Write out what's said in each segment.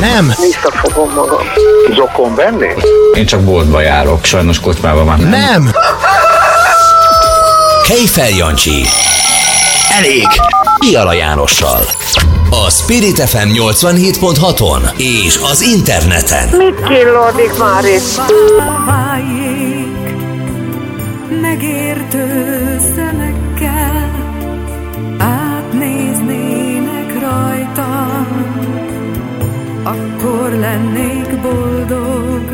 Nem. Visszafogom magam. Zokon venni? Én csak boltba járok, sajnos kocsmában már nem. Nem. Kejfel Jancsi. Elég. Piala Jánossal. A Spirit FM 87.6-on és az interneten. Mit killódik már itt? megértő lennék boldog,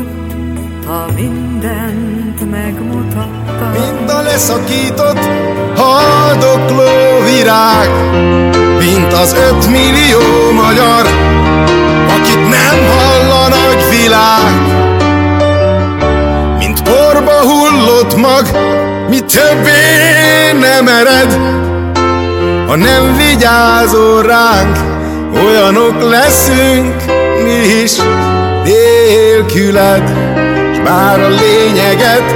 ha mindent megmutattam. Mint a leszakított haldokló virág, mint az ötmillió magyar, akit nem hall a nagy világ. Mint porba hullott mag, mi többé nem ered, ha nem vigyázol ránk, olyanok leszünk is nélküled, s bár a lényeget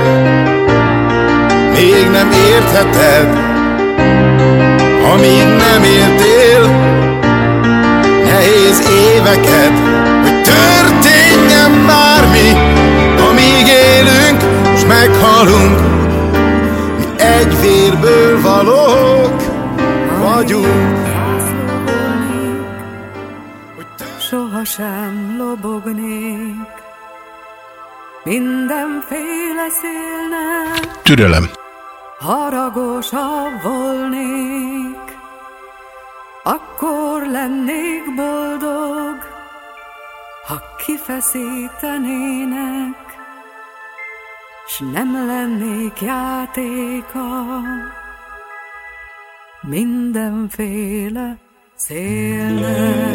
még nem értheted, amíg nem éltél nehéz éveket, hogy történjen bármi, amíg élünk, és meghalunk, mi egy vérből valók vagyunk. Mindenféle szélnek, Türelem. haragosabb volnék, akkor lennék boldog, ha kifeszítenének, s nem lennék játéka mindenféle szélnek.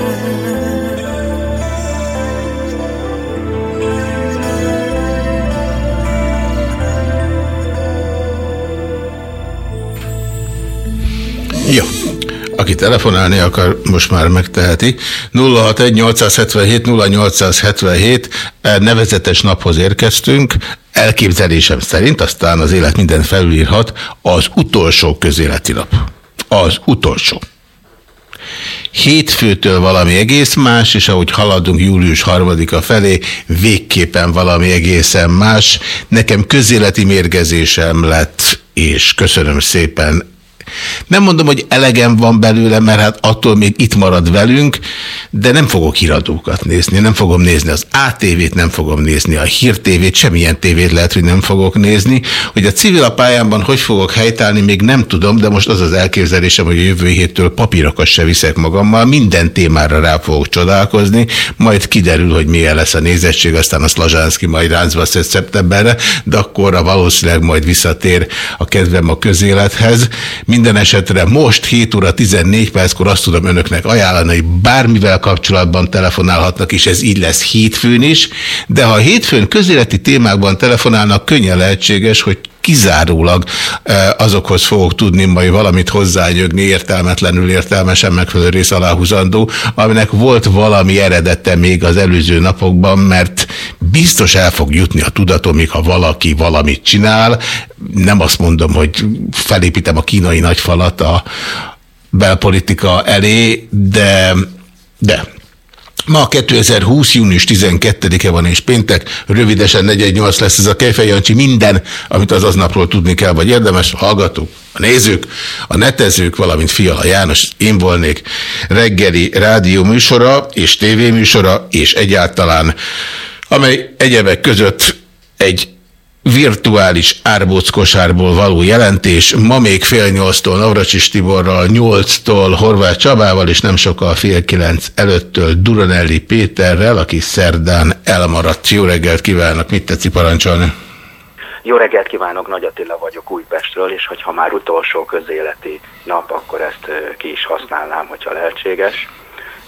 Aki telefonálni akar, most már megteheti. 061 877 0877 eh, nevezetes naphoz érkeztünk. Elképzelésem szerint, aztán az élet minden felülírhat, az utolsó közéleti nap. Az utolsó. Hétfőtől valami egész más, és ahogy haladunk július harmadika felé, végképpen valami egészen más. Nekem közéleti mérgezésem lett, és köszönöm szépen nem mondom, hogy elegem van belőle, mert hát attól még itt marad velünk, de nem fogok híradókat nézni, nem fogom nézni az ATV-t, nem fogom nézni a hírtévét, semmilyen tévét lehet, hogy nem fogok nézni. Hogy a civil a pályámban hogy fogok helytállni, még nem tudom, de most az az elképzelésem, hogy a jövő héttől papírokat se viszek magammal, minden témára rá fogok csodálkozni, majd kiderül, hogy milyen lesz a nézettség, aztán a Slazsánszki majd ráncba szed szeptemberre, de akkorra valószínűleg majd visszatér a kedvem a közélethez. Minden esetre most 7 óra 14 perckor azt tudom önöknek ajánlani, hogy bármivel kapcsolatban telefonálhatnak, és ez így lesz hétfőn is, de ha hétfőn közéleti témákban telefonálnak, könnyen lehetséges, hogy kizárólag azokhoz fogok tudni majd valamit hozzányögni, értelmetlenül értelmesen megfelelő rész aláhúzandó, aminek volt valami eredete még az előző napokban, mert biztos el fog jutni a tudatomig, ha valaki valamit csinál. Nem azt mondom, hogy felépítem a kínai nagyfalat a belpolitika elé, de, de Ma 2020. június 12-e van és péntek, rövidesen 418 lesz ez a Kejfej Jancsi. Minden, amit az aznapról tudni kell, vagy érdemes, hallgatók, a nézők, a netezők, valamint Fiala János, én volnék reggeli rádió műsora és tévéműsora, és egyáltalán, amely egyebek között egy virtuális árbóckosárból való jelentés. Ma még fél nyolctól Navracsis Tiborral, nyolctól Horváth Csabával, és nem sokkal fél kilenc előttől Duranelli Péterrel, aki szerdán elmaradt. Jó reggelt kívánok, mit tetszik parancsolni? Jó reggelt kívánok, Nagy Attila vagyok Újpestről, és hogyha már utolsó közéleti nap, akkor ezt ki is használnám, hogyha lehetséges.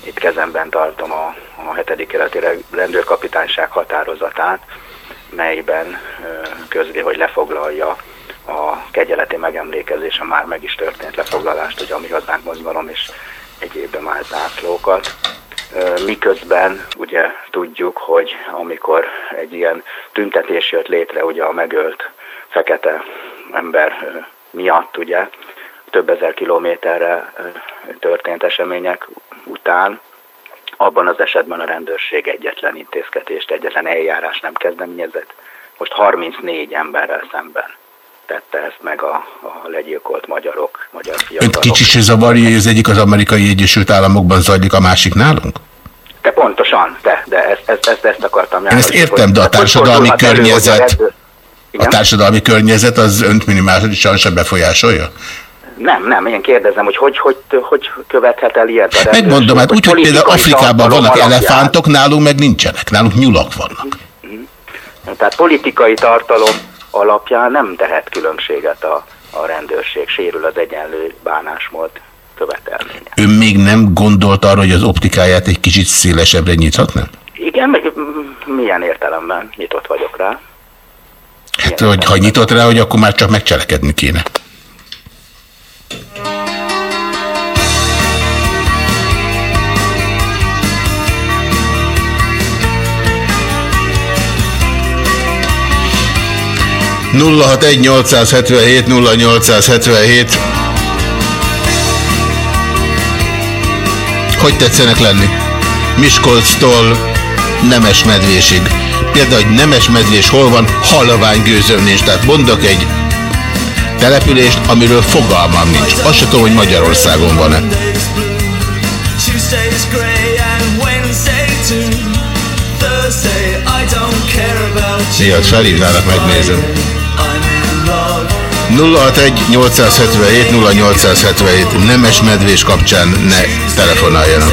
Itt kezemben tartom a, a 7. keleti rendőrkapitányság határozatát, melyben közli, hogy lefoglalja a kegyeleti megemlékezése már meg is történt lefoglalást, hogy a mi hazánk mozgalom és egyéb már zászlókat. Miközben ugye tudjuk, hogy amikor egy ilyen tüntetés jött létre ugye a megölt fekete ember miatt ugye több ezer kilométerre történt események után, abban az esetben a rendőrség egyetlen intézkedést, egyetlen eljárás nem kezdeményezett. Most 34 emberrel szemben tette ezt meg a, a legyilkolt magyarok, magyar Önt fiatalok. kicsit se zavarja, hogy az egyik az amerikai Egyesült Államokban zajlik, a másik nálunk? De pontosan, de, de ezt, ezt, ezt, ezt akartam Én ezt értem, de a társadalmi környezet, a Igen? társadalmi környezet az önt minimálisan se befolyásolja? Nem, nem, én kérdezem, hogy hogy, hogy, hogy követhet el ilyet a rendőrség, Megmondom, hát úgy, hogy például Afrikában vannak alapján- elefántok, nálunk meg nincsenek, nálunk nyulak vannak. Tehát politikai tartalom alapján nem tehet különbséget a, a rendőrség, sérül az egyenlő bánásmód követelménye. Ön még nem gondolt arra, hogy az optikáját egy kicsit szélesebbre nyithatna? Igen, meg mm, milyen értelemben nyitott vagyok rá. Hát, hogy ha nyitott rá, hogy akkor már csak megcselekedni kéne. Nulla hat egy 877 0877 Hogy tetszenek lenni? Miskolctól Nemes medvésig. Például, hogy Nemes medvés hol van, halvány gőzöm nincs. Tehát mondok egy települést, amiről fogalmam nincs. Azt se tudom, hogy Magyarországon van-e. Miatt felhívnának, megnézem. I'm in love. 061 877 0877 Nemes medvés kapcsán ne telefonáljanak.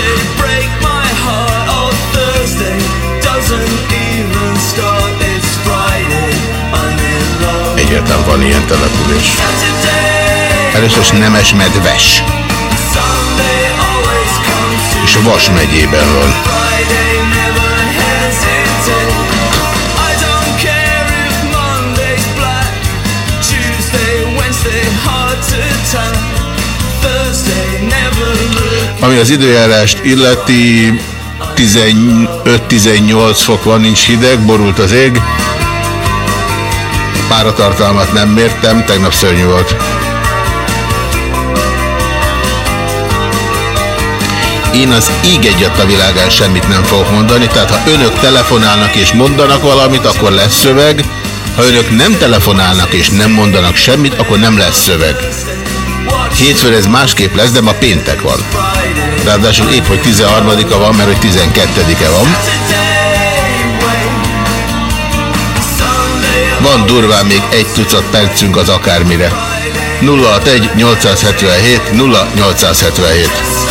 Egyáltalán van ilyen település. Először is Nemes medves. És Vas megyében van. Ami az időjárást illeti, 15-18 fok van, nincs hideg, borult az ég. Páratartalmat nem mértem, tegnap szörnyű volt. Én az íg egyet a világán semmit nem fogok mondani, tehát ha önök telefonálnak és mondanak valamit, akkor lesz szöveg. Ha önök nem telefonálnak és nem mondanak semmit, akkor nem lesz szöveg. Hétfőn ez másképp lesz, de ma péntek van. Ráadásul épp, hogy 13-a van, mert hogy 12-e van. Van durván még egy tucat percünk az akármire. 061 877 0877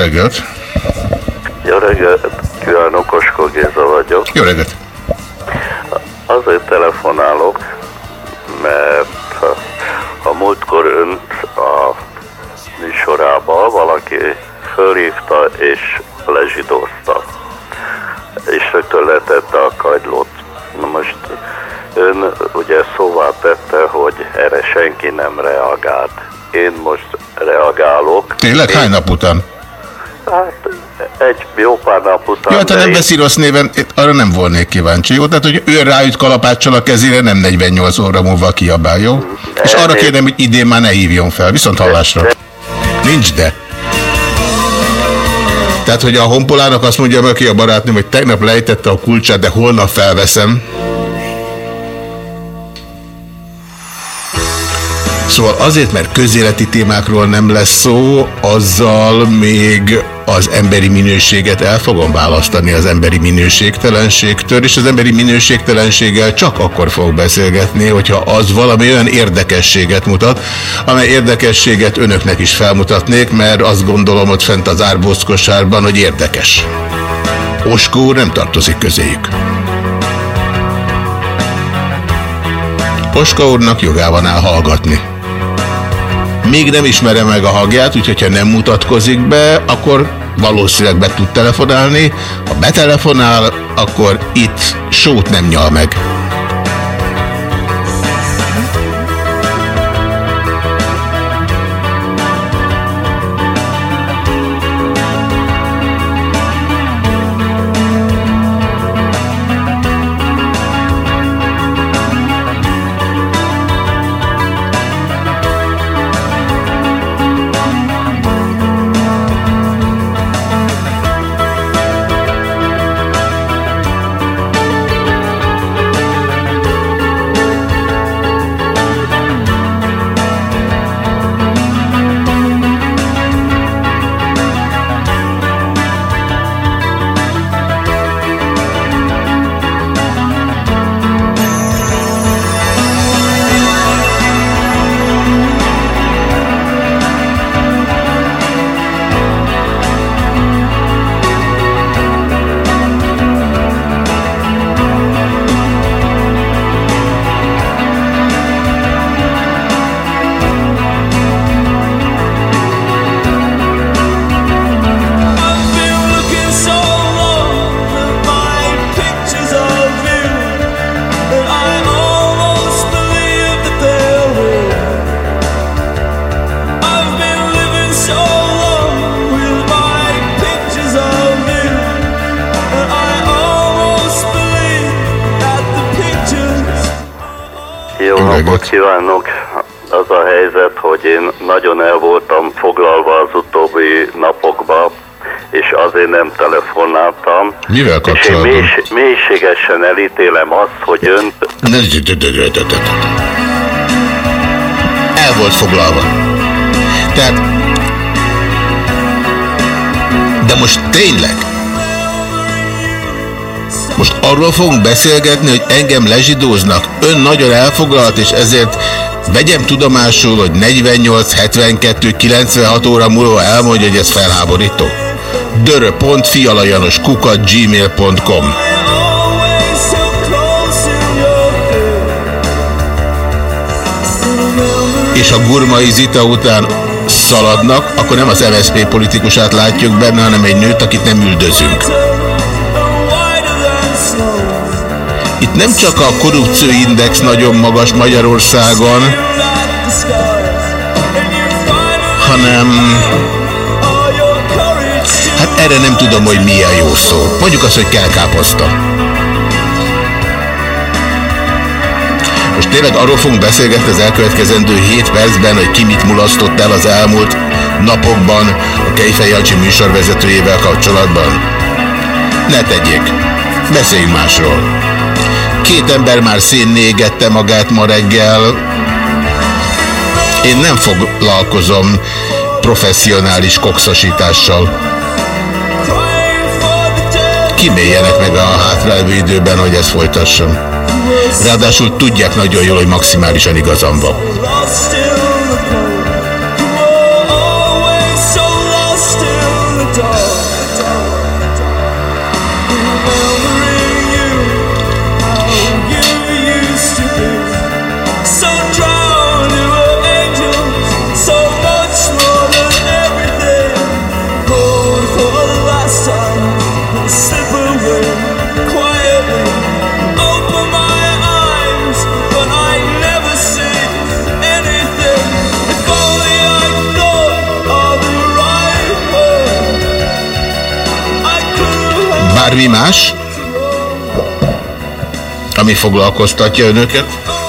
reggelt! Jó reggelt, kívánok, Koskó Géza vagyok. Jó reggelt! Azért telefonálok, mert a, a múltkor önt a műsorába valaki fölhívta és lezsidózta. És rögtön letette a kagylót. Na most ön ugye szóvá tette, hogy erre senki nem reagált. Én most reagálok. Tényleg hány nap után? Hát egy jó pár nap után. Jó, hát ha de nem veszi rossz néven, arra nem volnék kíváncsi. Jó, tehát hogy ő ráüt kalapáccsal a kezére, nem 48 óra múlva kiabál, jó? És arra kérem, hogy idén már ne hívjon fel, viszont hallásra. Nincs de. Tehát, hogy a honpolának azt mondja meg ki a barátnőm, hogy tegnap lejtette a kulcsát, de holnap felveszem. Szóval azért, mert közéleti témákról nem lesz szó, azzal még az emberi minőséget el fogom választani az emberi minőségtelenségtől, és az emberi minőségtelenséggel csak akkor fog beszélgetni, hogyha az valami olyan érdekességet mutat, amely érdekességet önöknek is felmutatnék, mert azt gondolom ott fent az árbózkosárban, hogy érdekes. Oskó nem tartozik közéjük. Oska úrnak jogában áll hallgatni. Még nem ismerem meg a hagját, úgyhogy ha nem mutatkozik be, akkor valószínűleg be tud telefonálni. Ha betelefonál, akkor itt sót nem nyal meg. Mivel És én kapcsolatban? mélys- mélységesen elítélem azt, hogy önt El volt foglalva. Tehát... De most tényleg? Most arról fogunk beszélgetni, hogy engem lezsidóznak. Ön nagyon elfoglalt, és ezért vegyem tudomásul, hogy 48, 72, 96 óra múlva elmondja, hogy ez felháborító. dörö.fialajanos kukat gmail.com és a Gurmai Zita után szaladnak, akkor nem az MSZP politikusát látjuk benne, hanem egy nőt, akit nem üldözünk. Itt nem csak a korrupcióindex nagyon magas Magyarországon, hanem hát erre nem tudom, hogy milyen jó szó. Mondjuk azt, hogy kell káposzta. Most tényleg arról fogunk beszélgetni az elkövetkezendő 7 percben, hogy ki mit mulasztott el az elmúlt napokban a Kejfej Jancsi műsorvezetőjével kapcsolatban. Ne tegyék. Beszéljünk másról. Két ember már szénné égette magát ma reggel. Én nem foglalkozom professzionális kokszosítással. Kiméljenek meg a hátralévő időben, hogy ezt folytassam. Ráadásul tudják nagyon jól, hogy maximálisan igazam van. Bármi más, ami foglalkoztatja önöket?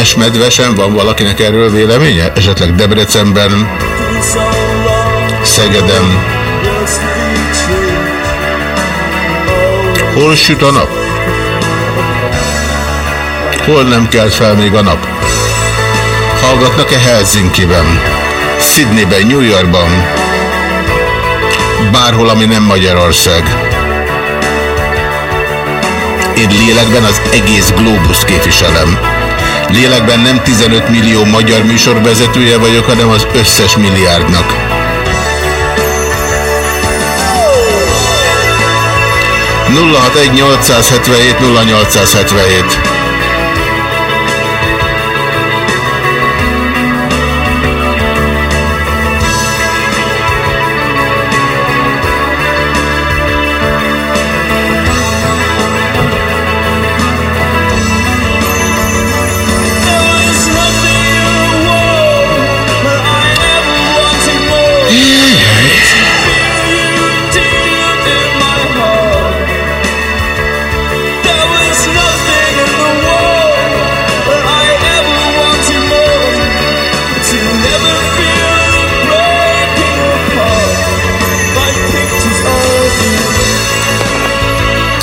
Nemesmedvesen van valakinek erről véleménye? Esetleg Debrecenben, Szegeden. Hol süt a nap? Hol nem kelt fel még a nap? Hallgatnak-e Helsinki-ben, Sydneyben, New Yorkban, bárhol, ami nem Magyarország? Én lélekben az egész globuszt képviselem. Lélekben nem 15 millió magyar műsorvezetője vagyok, hanem az összes milliárdnak. nulla hat egy 877 0877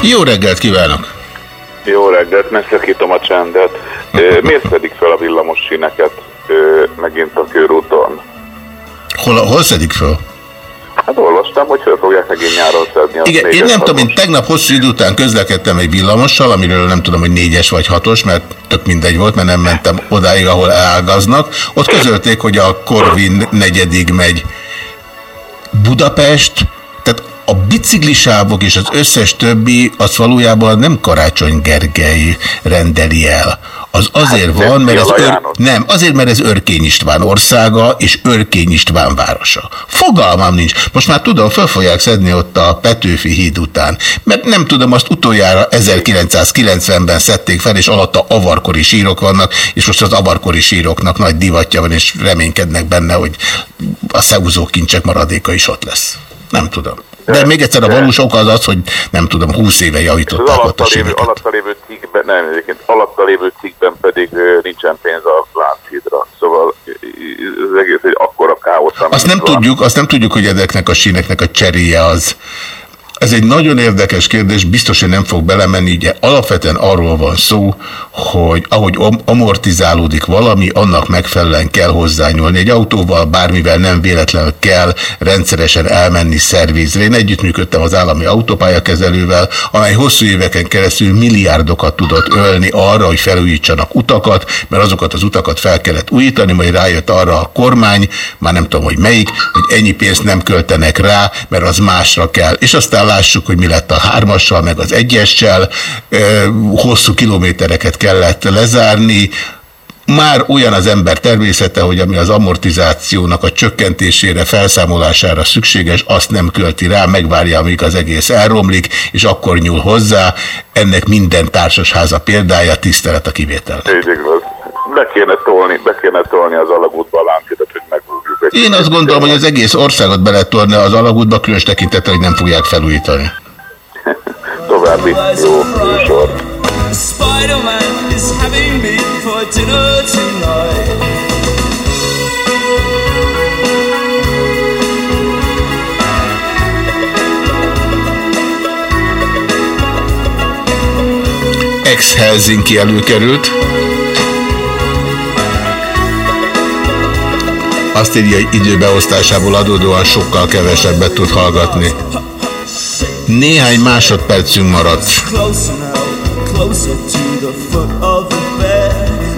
Jó reggelt kívánok! Jó reggelt, megszakítom a csendet. Miért szedik fel a villamos síneket megint a körúton? Hol, hol szedik föl? Hát olvastam, hogy föl fogják megint nyáron szedni. Igen, én nem tudom, én tegnap hosszú idő után közlekedtem egy villamossal, amiről nem tudom, hogy négyes vagy hatos, mert tök mindegy volt, mert nem mentem odáig, ahol elágaznak. Ott közölték, hogy a Korvin negyedig megy Budapest, biciklisávok és az összes többi, az valójában nem Karácsony Gergely rendeli el. Az azért Hát, van, mert ez, ör... Nem, azért, mert ez Örkény István országa, és Örkény István városa. Fogalmam nincs. Most már tudom, föl fogják szedni ott a Petőfi híd után. Mert nem tudom, azt utoljára 1990-ben szedték fel, és alatta avarkori sírok vannak, és most az avarkori síroknak nagy divatja van, és reménykednek benne, hogy a szeúzó kincsek maradéka is ott lesz. Nem tudom. De még egyszer a valós oka az az, hogy nem tudom, 20 éve javították ott a lévő, alatta lévő cikkben, nem, egyébként alatta lévő cikkben pedig nincsen pénz a Lánchídra. Szóval az egész egy akkora káosz. Azt nem van. tudjuk, azt nem tudjuk, hogy ezeknek a síneknek a cseréje az. Ez egy nagyon érdekes kérdés, biztos, hogy nem fog belemenni, ugye alapvetően arról van szó, hogy ahogy am- amortizálódik valami, annak megfelelően kell hozzányúlni. Egy autóval bármivel nem véletlenül kell rendszeresen elmenni szervizre. Én együttműködtem az állami autópályakezelővel, amely hosszú éveken keresztül milliárdokat tudott ölni arra, hogy felújítsanak utakat, mert azokat az utakat fel kellett újítani, majd rájött arra a kormány, már nem tudom, hogy melyik, hogy ennyi pénzt nem költenek rá, mert az másra kell. És aztán lássuk, hogy mi lett a hármassal, meg az egyessel, hosszú kilométereket kellett lezárni, már olyan az ember természete, hogy ami az amortizációnak a csökkentésére, felszámolására szükséges, azt nem költi rá, megvárja, amíg az egész elromlik, és akkor nyúl hozzá. Ennek minden társasháza példája, tisztelet a kivétel. Így igaz. Be kéne tolni, be kéne tolni az alagútba a Lánchidat, hogy megrúgjuk. egy Én azt gondolom, hogy az egész országot be lehet tolni az alagútba, különös tekintettel, hogy nem fogják felújítani. További jó műsor. Spider-Man is having me for dinner tonight. Ex-Helsinki előkerült. Azt írja, hogy időbeosztásából adódóan sokkal kevesebbet tud hallgatni. Néhány másodpercünk maradt. Closer to the foot of the bed,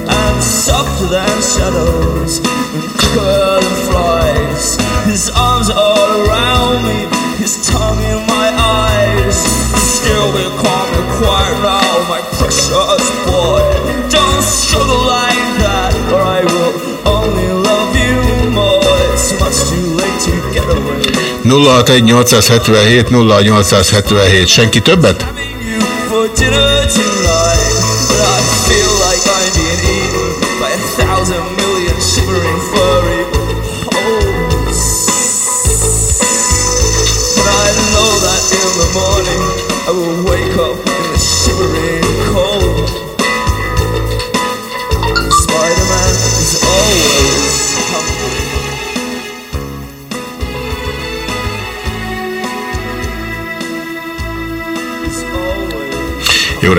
and softer than shadows and curling flies. His arms all around me, his tongue in my eyes. Still we me quiet now, my precious boy. Don't struggle like that, or I will only love you more. It's much too late to get away. 061 877 0877. Senki többet? For dinner tonight.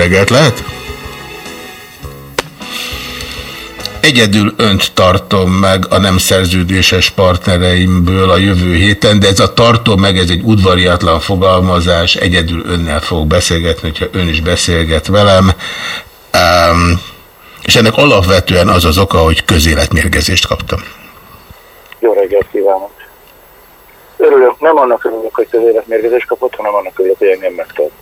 Reggelt lehet! Egyedül önt tartom meg a nem szerződéses partnereimből a jövő héten, de ez a tartom meg, ez egy udvariatlan fogalmazás, egyedül önnel fogok beszélgetni, hogyha ön is beszélget velem. Um, és ennek alapvetően az az oka, hogy közéletmérgezést kaptam. Jó reggelt kívánok! Örülök, nem annak örülök, hogy közéletmérgezést kapott, hanem annak örülök, hogy engem megtart.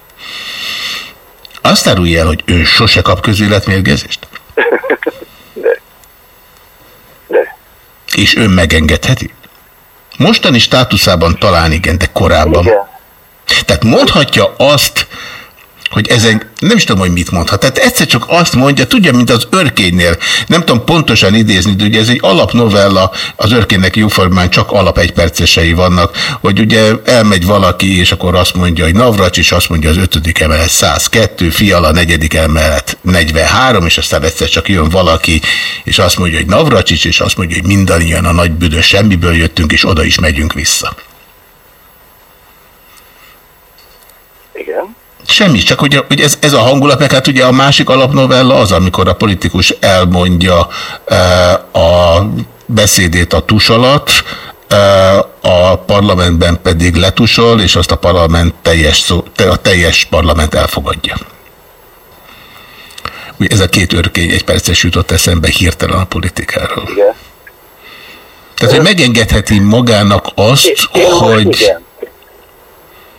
Azt árulja el, hogy ön sose kap közéletmérgezést? De. De. És ön megengedheti? Mostani státuszában talán igen, de korábban. Igen. Tehát mondhatja azt, hogy ezen, nem is tudom, hogy mit mondhat. Tehát egyszer csak azt mondja, tudja, mint az örkénynél, nem tudom pontosan idézni, de ugye ez egy alapnovella, az örkénynek jóformán csak alap egypercesei vannak, hogy ugye elmegy valaki, és akkor azt mondja, hogy Navracsis, azt mondja az ötödik emelet 102, Fiala negyedik emelet 43, és aztán egyszer csak jön valaki, és azt mondja, hogy Navracsics, és azt mondja, hogy mindannyian a nagy büdös semmiből jöttünk, és oda is megyünk vissza. Igen. Semmi, csak hogy, hogy ez, ez a hangulat, meg hát ugye a másik alapnovella az, amikor a politikus elmondja e, a beszédét a tus alatt, e, a parlamentben pedig letusol, és azt a parlament teljes, szó, a teljes parlament elfogadja. Ugye ez a két örkény egy perces jutott eszembe hirtelen a politikáról. Igen. Tehát, hogy megengedheti magának azt, Én most hogy... igen.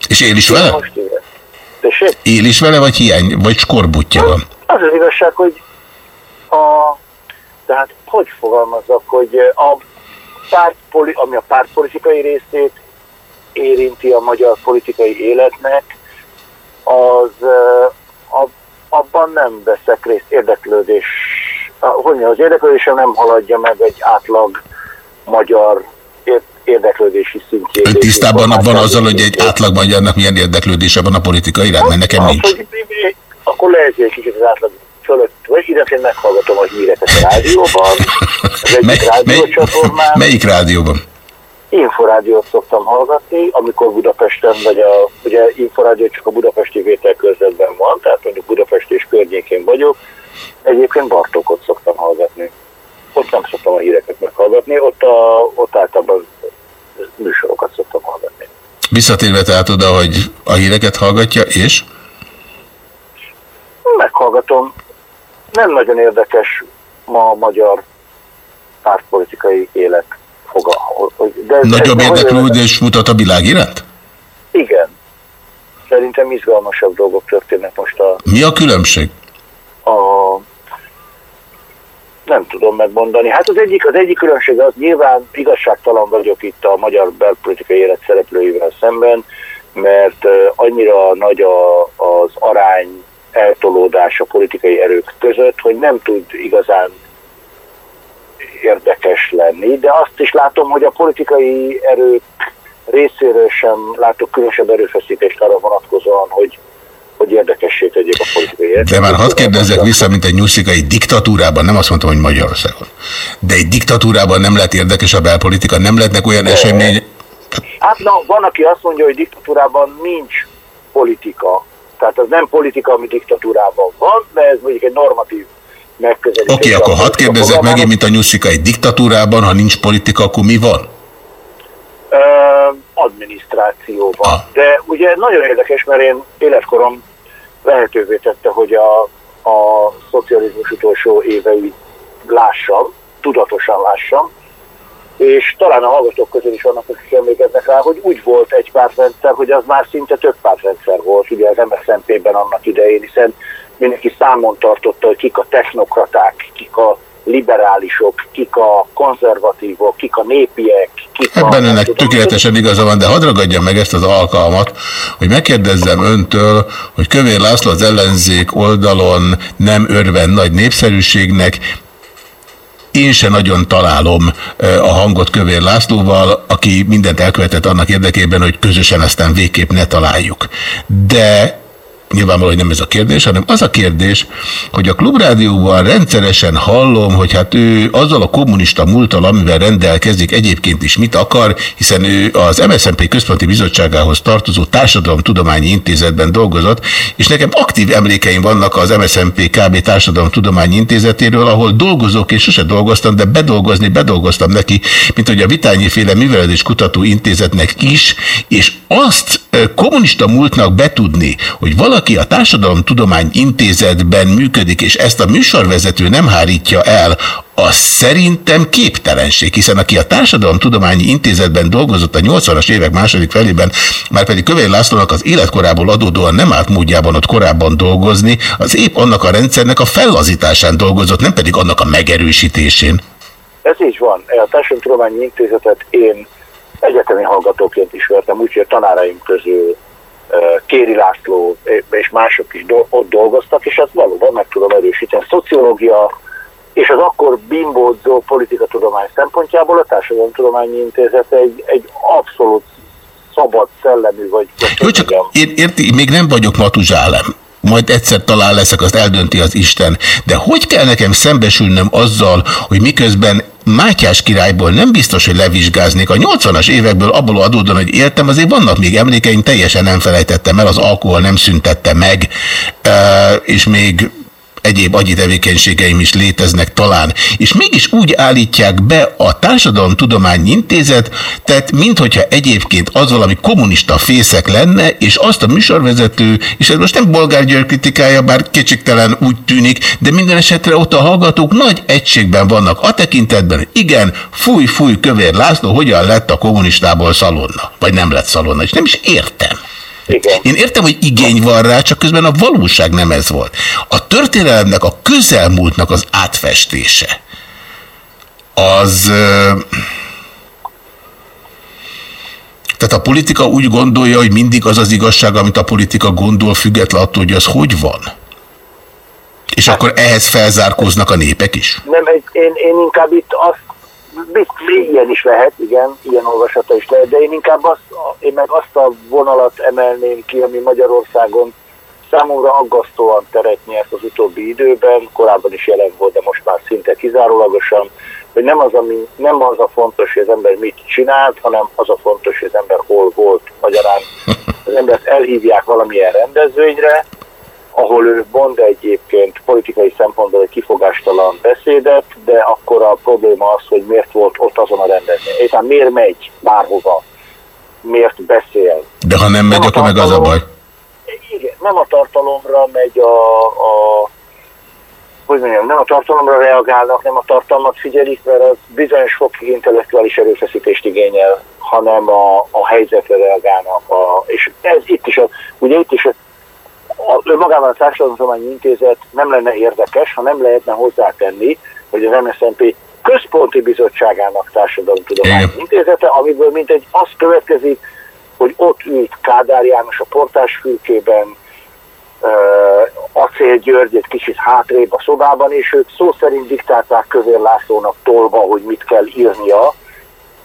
És él is vele? Most igen. Tessék? Él is vele, vagy hiány, vagy skorbutja van? Az az igazság, hogy a, tehát hogy fogalmazzak, hogy a pártpoli, ami a pártpolitikai részét érinti a magyar politikai életnek, az a, abban nem veszek részt érdeklődés. Hogy az érdeklődésem nem haladja meg egy átlag magyar érdeklődési szintjét. Ön tisztában van azzal, hogy egy átlag magyarnak milyen érdeklődése van a politika iránt, mert nekem Az, nincs. hogy akkor lehet, hogy egy kicsit az átlag fölött, vagy időnként meghallgatom a híreket a rádióban, az egyik mely, rádiócsatornán. melyik rádióban? Inforádiót szoktam hallgatni, amikor Budapesten, vagy a, ugye Inforádió csak a budapesti vételkörzetben van, tehát mondjuk Budapest és környékén vagyok. Egyébként Bartókot szoktam hallgatni. Ott nem szoktam a híreket meghallgatni, ott, a, ott általában műsorokat szoktam hallgatni. Visszatérve tehát oda, hogy a híreket hallgatja, és? Meghallgatom. Nem nagyon érdekes ma a magyar pártpolitikai élet foga. De Nagyobb érdeklődés mutat a világ iránt? Igen. Szerintem izgalmasabb dolgok történnek most a, Mi a különbség? a nem tudom megmondani. Hát az egyik, az egyik különbség az nyilván igazságtalan vagyok itt a magyar belpolitikai élet szereplőivel szemben, mert annyira nagy a, az arány eltolódás a politikai erők között, hogy nem tud igazán érdekes lenni, de azt is látom, hogy a politikai erők részéről sem látok különösebb erőfeszítést arra vonatkozóan, hogy, hogy érdekessé tegyék a politikai. De már hadd kérdezzek vissza, mint egy nyuszikai diktatúrában, nem azt mondtam, hogy Magyarországon. De egy diktatúrában nem lehet érdekes a belpolitika, nem lehetnek olyan esemény... Hát na, van, aki azt mondja, hogy diktatúrában nincs politika. Tehát az nem politika, ami diktatúrában van, de ez mondjuk egy normatív megközelítés. Oké, okay, akkor hadd kérdezzek megint, mint a nyuszikai diktatúrában, ha nincs politika, akkor mi van? Ö, adminisztrációban. De ugye nagyon érdekes, mert én életkorom lehetővé tette, hogy a, a szocializmus utolsó éveit lássam, tudatosan lássam, és talán a hallgatók közül is vannak, akik emlékeznek rá, hogy úgy volt egy pártrendszer, hogy az már szinte több pártrendszer volt, ugye az MSZNP-ben annak idején, hiszen mindenki számon tartotta, hogy kik a technokraták, kik a liberálisok, kik a konzervatívok, kik a népiek, kik Hát a... bennenek tökéletesen igaza van, de hadd ragadjam meg ezt az alkalmat, hogy megkérdezzem öntől, hogy Kövér László az ellenzék oldalon nem örven nagy népszerűségnek, én se nagyon találom eh, a hangot Kövér Lászlóval, aki mindent elkövetett annak érdekében, hogy közösen aztán végképp ne találjuk. De nyilvánvalóan nem ez a kérdés, hanem az a kérdés, hogy a klubrádióban rendszeresen hallom, hogy hát ő azzal a kommunista múltal, amivel rendelkezik, egyébként is mit akar, hiszen ő az MSZNP központi bizottságához tartozó Társadalomtudományi Intézetben dolgozott, és nekem aktív emlékeim vannak az MSZNP KB Társadalomtudományi Intézetéről, ahol dolgozók, és sose dolgoztam, de bedolgozni bedolgoztam neki, mint hogy a Vitányi féle Művelődés Kutató Intézetnek is, és azt kommunista múltnak betudni, hogy valaki a Társadalomtudomány Intézetben működik, és ezt a műsorvezető nem hárítja el, az szerintem képtelenség, hiszen aki a Társadalomtudományi Intézetben dolgozott a 80-as évek második felében, már pedig Kövér Lászlónak az életkorából adódóan nem állt módjában ott korábban dolgozni, az épp annak a rendszernek a fellazításán dolgozott, nem pedig annak a megerősítésén. Ez így van. A Társadalomtudományi Intézetet én egyetemi hallgatóként ismertem, úgyhogy a tanáraim közül Kéri László és mások is ott dolgoztak, és ezt valóban meg tudom erősíteni. Szociológia és az akkor bimbódzó politikatudomány szempontjából a Társadalomtudományi Intézet egy, egy abszolút szabad szellemű, vagy Jó, csak érti, még nem vagyok matuzsálem. Majd egyszer talán leszek, azt eldönti az Isten. De hogy kell nekem szembesülnöm azzal, hogy miközben Mátyás királyból nem biztos, hogy levizsgáznék. A 80-as évekből abból adódóan, hogy éltem, azért vannak még emlékeim, teljesen nem felejtettem el, az alkohol nem szüntette meg, és még egyéb agyi tevékenységeim is léteznek talán, és mégis úgy állítják be a Társadalomtudományi Intézet, tehát minthogyha egyébként az valami kommunista fészek lenne, és azt a műsorvezető, és ez most nem Bolgár György kritikája, bár kétségtelen úgy tűnik, de minden esetre ott a hallgatók nagy egységben vannak a tekintetben, igen, fúj, fúj, kövér László, hogyan lett a kommunistából szalonna, vagy nem lett szalonna, és nem is értem. Igen. Én értem, hogy igény van rá, csak közben a valóság nem ez volt. A történelemnek, a közelmúltnak az átfestése, az... Tehát a politika úgy gondolja, hogy mindig az az igazság, amit a politika gondol, független attól, hogy az hogy van. És akkor ehhez felzárkóznak a népek is. Nem, én, én inkább itt azt, bizt- ilyen is lehet, igen, ilyen olvasata is lehet, de én inkább azt, én meg azt a vonalat emelném ki, ami Magyarországon számomra aggasztóan teret nyert az utóbbi időben, korábban is jelen volt, de most már szinte kizárólagosan, hogy nem az, ami, nem az a fontos, hogy az ember mit csinált, hanem az a fontos, hogy az ember hol volt. Magyarán az embert elhívják valamilyen rendezvényre, ahol ő mond egyébként politikai szempontból egy kifogástalan beszédet, de akkor a probléma az, hogy miért volt ott azon a rendezvényen. Éppen miért megy bárhova, miért beszél. De ha nem megy, akkor meg az a baj. Igen, nem a tartalomra megy a, a hogy mondjam, nem a tartalomra reagálnak, nem a tartalmat figyelik, mert az bizonyos fokig intellektuális erőfeszítést igényel, hanem a, a helyzetre reagálnak. A, és ez itt is, a, ugye itt is a, a, önmagában a Társadalomtudományi Intézet nem lenne érdekes, ha nem lehetne hozzátenni, hogy az MSZNP központi bizottságának Társadalomtudományi Intézete, amiből mintegy az következik, hogy ott ült Kádár János a portásfülkében, Acél György egy kicsit hátrébb a szobában, és ők szó szerint diktálták Kövér Lászlónak tolva, hogy mit kell írnia.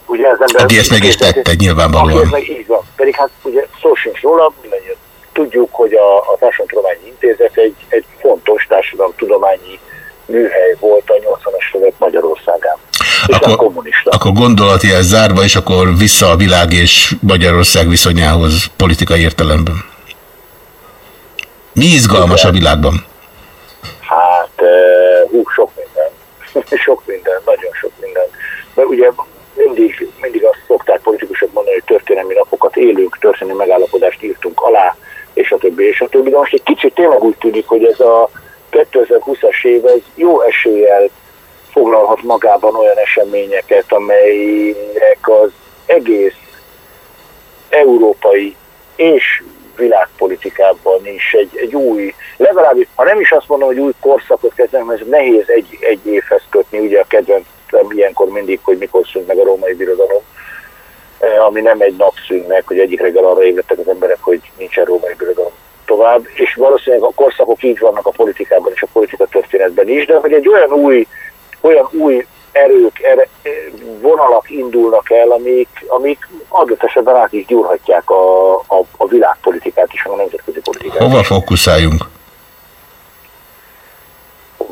Ugye ez ember, Aki ezt meg is tette, nyilvánvalóan. meg így van. Pedig hát ugye szó sincs róla, mindannyian tudjuk, hogy a, a Társadalomtudományi Intézet egy, egy fontos társadalomtudományi műhely volt a 80-as évek Magyarországán. És kommunista. Akkor gondolati ez zárva, és akkor vissza a világ és Magyarország viszonyához politikai értelemben. Mi izgalmas a világban? Hát, eh, hú, sok minden. sok minden, nagyon sok minden. Mert ugye mindig, mindig azt szokták politikusok mondani, hogy történelmi napokat élünk, történelmi megállapodást írtunk alá, és a többi, és a többi. De most egy kicsit tényleg úgy tűnik, hogy ez a 2020-as év ez jó eséllyel foglalhat magában olyan eseményeket, amelyek az egész európai és világpolitikában is egy, egy új, legalábbis, ha nem is azt mondom, hogy új korszakot kezdenek, mert ez nehéz egy, egy évhez kötni, ugye a kedvencem ilyenkor mindig, hogy mikor szűnt meg a római birodalom, ami nem egy nap szűnt meg, hogy egyik reggel arra ébredtek az emberek, hogy nincsen római birodalom tovább, és valószínűleg a korszakok így vannak a politikában és a politika történetben is, de hogy egy olyan új, olyan új erők, ere, vonalak indulnak el, amik, amik adott esetben át is gyúrhatják a, a, a világpolitikát is, a nemzetközi politikát. Hova fókuszáljunk?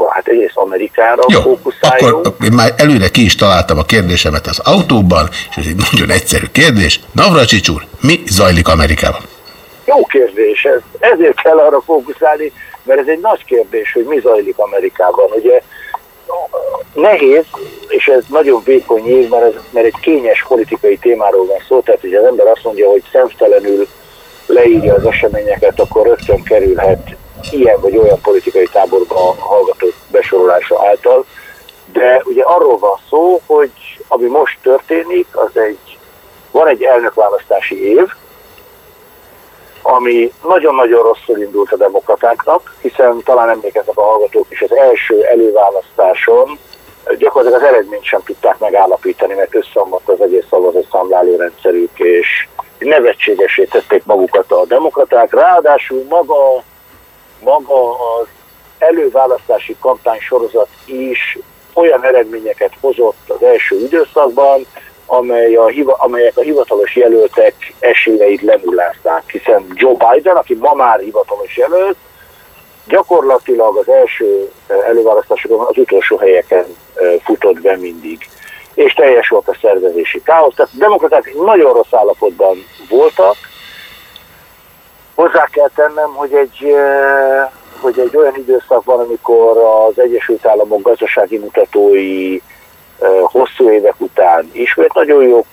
Hát egyrészt Amerikára Jó, fókuszáljunk. akkor én már előre ki is találtam a kérdésemet az autóban, és ez egy nagyon egyszerű kérdés. Navracsics úr, mi zajlik Amerikában? Jó kérdés, ez, ezért kell arra fókuszálni, mert ez egy nagy kérdés, hogy mi zajlik Amerikában. Ugye nehéz, és ez nagyon vékony év, mert, ez, mert egy kényes politikai témáról van szó, tehát hogy az ember azt mondja, hogy szemtelenül leírja az eseményeket, akkor rögtön kerülhet ilyen vagy olyan politikai táborba a hallgatók besorolása által. De ugye arról van szó, hogy ami most történik, az egy, van egy elnökválasztási év, ami nagyon-nagyon rosszul indult a demokratáknak, hiszen talán emlékeznek a hallgatók is, az első előválasztáson gyakorlatilag az eredményt sem tudták megállapítani, mert összeomlott az egész szavazatszámláló rendszerük, és nevetségesé tették magukat a demokraták. Ráadásul maga, maga az előválasztási kampány sorozat is olyan eredményeket hozott az első időszakban, amely a, amelyek a hivatalos jelöltek esélyeit lenullázták, hiszen Joe Biden, aki ma már hivatalos jelölt, gyakorlatilag az első előválasztásokon az utolsó helyeken futott be mindig. És teljes volt a szervezési káosz. Tehát demokraták nagyon rossz állapotban voltak. Hozzá kell tennem, hogy egy, hogy egy olyan időszakban, amikor az Egyesült Államok gazdasági mutatói hosszú évek után ismét nagyon jók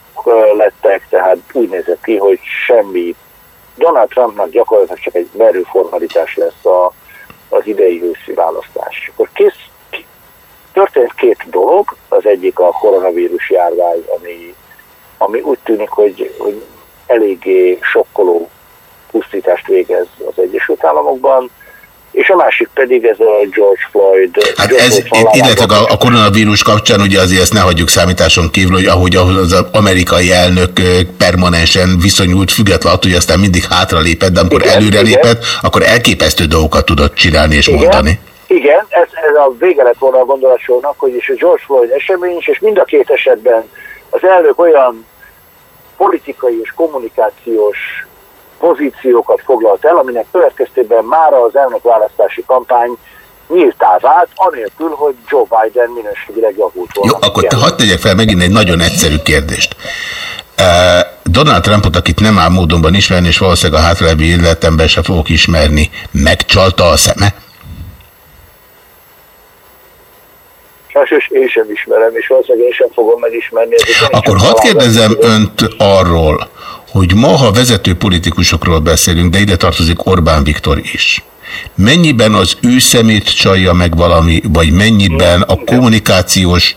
lettek, tehát úgy nézett ki, hogy semmi. Donald Trumpnak gyakorlatilag csak egy merő formalitás lesz a, az idei őszi választás. Akkor kész, történt két dolog, az egyik a koronavírus járvány, ami, ami úgy tűnik, hogy, hogy eléggé sokkoló pusztítást végez az Egyesült Államokban, és a másik pedig ez a George Floyd. Hát George ez, illetve a, a koronavírus kapcsán ugye azért ezt ne hagyjuk számításon kívül, hogy ahogy az amerikai elnök permanensen viszonyult, függetlenül attól, hogy aztán mindig hátralépett, de amikor Igen, előrelépett, akkor elképesztő dolgokat tudott csinálni és Igen. mondani. Igen, ez, ez a vége lett volna a gondolatsornak, hogy is a George Floyd esemény is, és mind a két esetben az elnök olyan politikai és kommunikációs pozíciókat foglalt el, aminek következtében már az elnökválasztási kampány nyíltá vált, anélkül, hogy Joe Biden minőségileg javult volna. Jó, akkor te hadd tegyek fel megint egy nagyon egyszerű kérdést. Donald Trumpot, akit nem áll módonban ismerni, és valószínűleg a hátralévő életemben se fogok ismerni, megcsalta a szeme? Sajnos én sem ismerem, és valószínűleg én sem fogom megismerni. Akkor hadd kérdezem önt arról, hogy ma, ha vezető politikusokról beszélünk, de ide tartozik Orbán Viktor is, mennyiben az ő szemét csalja meg valami, vagy mennyiben a kommunikációs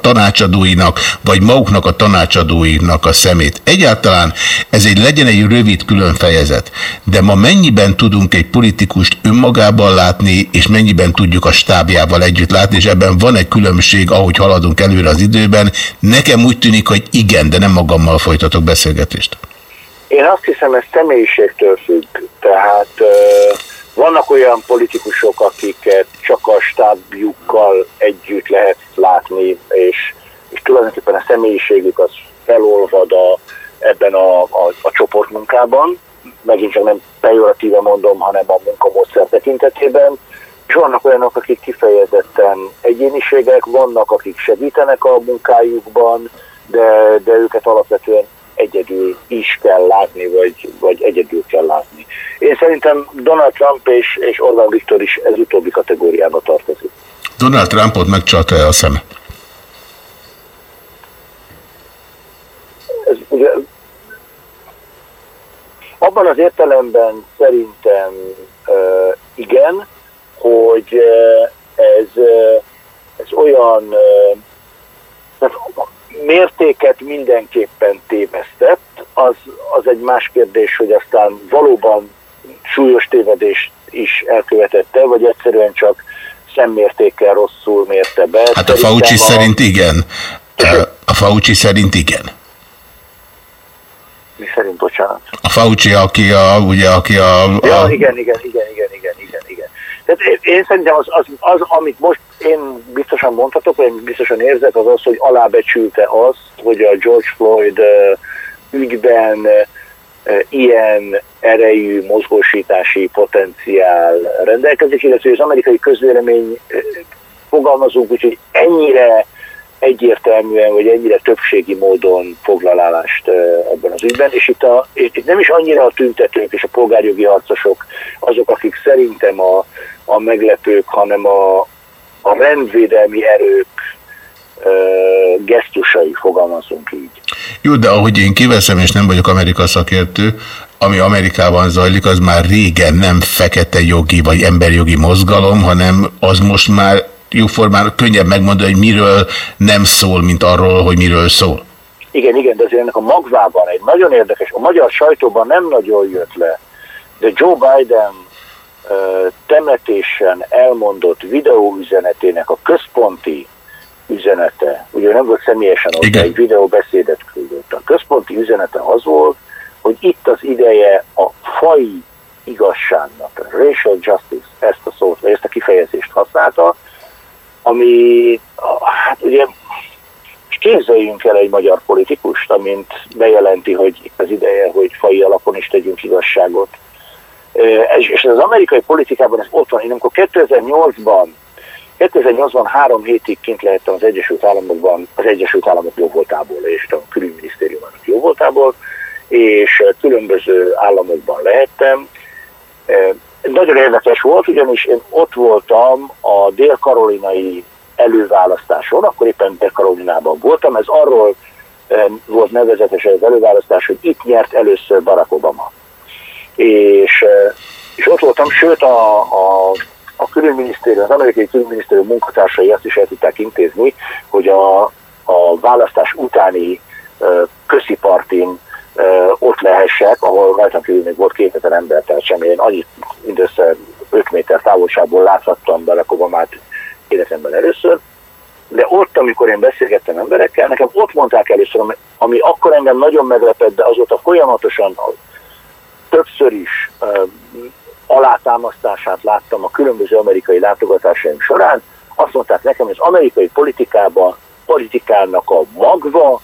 tanácsadóinak, vagy maguknak a tanácsadóinak a szemét. Egyáltalán ez egy legyen egy rövid külön fejezet, de ma mennyiben tudunk egy politikust önmagában látni, és mennyiben tudjuk a stábjával együtt látni, és ebben van egy különbség, ahogy haladunk előre az időben. Nekem úgy tűnik, hogy igen, de nem magammal folytatok beszélgetést. Én azt hiszem, ez személyiségtől függ. Tehát vannak olyan politikusok, akiket csak a stábjukkal együtt lehet látni, és, és tulajdonképpen a személyiségük az felolvad a, ebben a, a, a csoportmunkában. Megint csak nem pejoratíve mondom, hanem a munkamódszer tekintetében. És vannak olyanok, akik kifejezetten egyéniségek, vannak, akik segítenek a munkájukban, de, de őket alapvetően egyedül is kell látni, vagy, vagy egyedül kell látni. Én szerintem Donald Trump és, és Orbán Viktor is ez utóbbi kategóriába tartozik. Donald Trumpot megcsalta-e a szeme? Ez ugye, abban az értelemben szerintem uh, igen, hogy uh, ez, uh, ez olyan uh, mértéket mindenképpen tévesztett, az, az egy más kérdés, hogy aztán valóban súlyos tévedést is elkövetette, vagy egyszerűen csak szemmértékkel rosszul mérte be. Hát a Szerintem Fauci szerint igen. A Fauci szerint igen. Mi szerint, bocsánat. A Fauci, aki a, ugye, aki a, Ja, a igen, igen, igen, igen, igen, igen, igen. Tehát én, szerintem az, az, az, amit most én biztosan mondhatok, vagy biztosan érzek, az az, hogy alábecsülte azt, hogy a George Floyd ügyben ilyen erejű mozgósítási potenciál rendelkezik, illetve az amerikai közvélemény fogalmazunk úgy, hogy ennyire egyértelműen, vagy ennyire többségi módon foglal állást ö, ebben az ügyben, és itt, a, itt nem is annyira a tüntetők és a polgárjogi harcosok azok, akik szerintem a, a meglepők, hanem a, a rendvédelmi erők gesztusai, fogalmazunk így. Jó, de ahogy én kiveszem, és nem vagyok Amerika szakértő, ami Amerikában zajlik, az már régen nem fekete jogi vagy emberjogi mozgalom, hanem az most már jóformán könnyebb megmondani, hogy miről nem szól, mint arról, hogy miről szól. Igen, igen, de azért ennek a magvában egy nagyon érdekes, a magyar sajtóban nem nagyon jött le, de Joe Biden temetésen elmondott videóüzenetének a központi üzenete, ugye nem volt személyesen ott, de egy videóbeszédet küldött. A központi üzenete az volt, hogy itt az ideje a fai igazságnak, a racial justice, ezt a szót, vagy ezt a kifejezést használta, ami, hát ugye, képzeljünk el egy magyar politikust, amint bejelenti, hogy itt az ideje, hogy fai alapon is tegyünk igazságot. És az amerikai politikában ez ott van. Én amikor 2008-ban 2008-ban három hétig kint lehettem az Egyesült Államokban, az Egyesült Államok jóvoltából és a külügyminisztériumának jóvoltából, és különböző államokban lehettem. Nagyon érdekes volt, ugyanis én ott voltam a dél-karolinai előválasztáson, akkor éppen Dél-Karolinában voltam, ez arról volt nevezetes az előválasztás, hogy itt nyert először Barack Obama. És, és ott voltam, sőt a, a, a külügyminisztérium, az amerikai külügyminisztérium munkatársai azt is el tudták intézni, hogy a, a választás utáni uh, köszipartin uh, ott lehessek, ahol rajtam kívül még volt 2000 ember, tehát semmi, én annyit mindössze 5 méter távolságból láthattam Barack Obamát életemben először, de ott, amikor én beszélgettem emberekkel, nekem ott mondták először, ami akkor engem nagyon meglepett, de azóta folyamatosan többször is uh, alátámasztását láttam a különböző amerikai látogatásaim során, azt mondták nekem, hogy az amerikai politikában, politikának a magva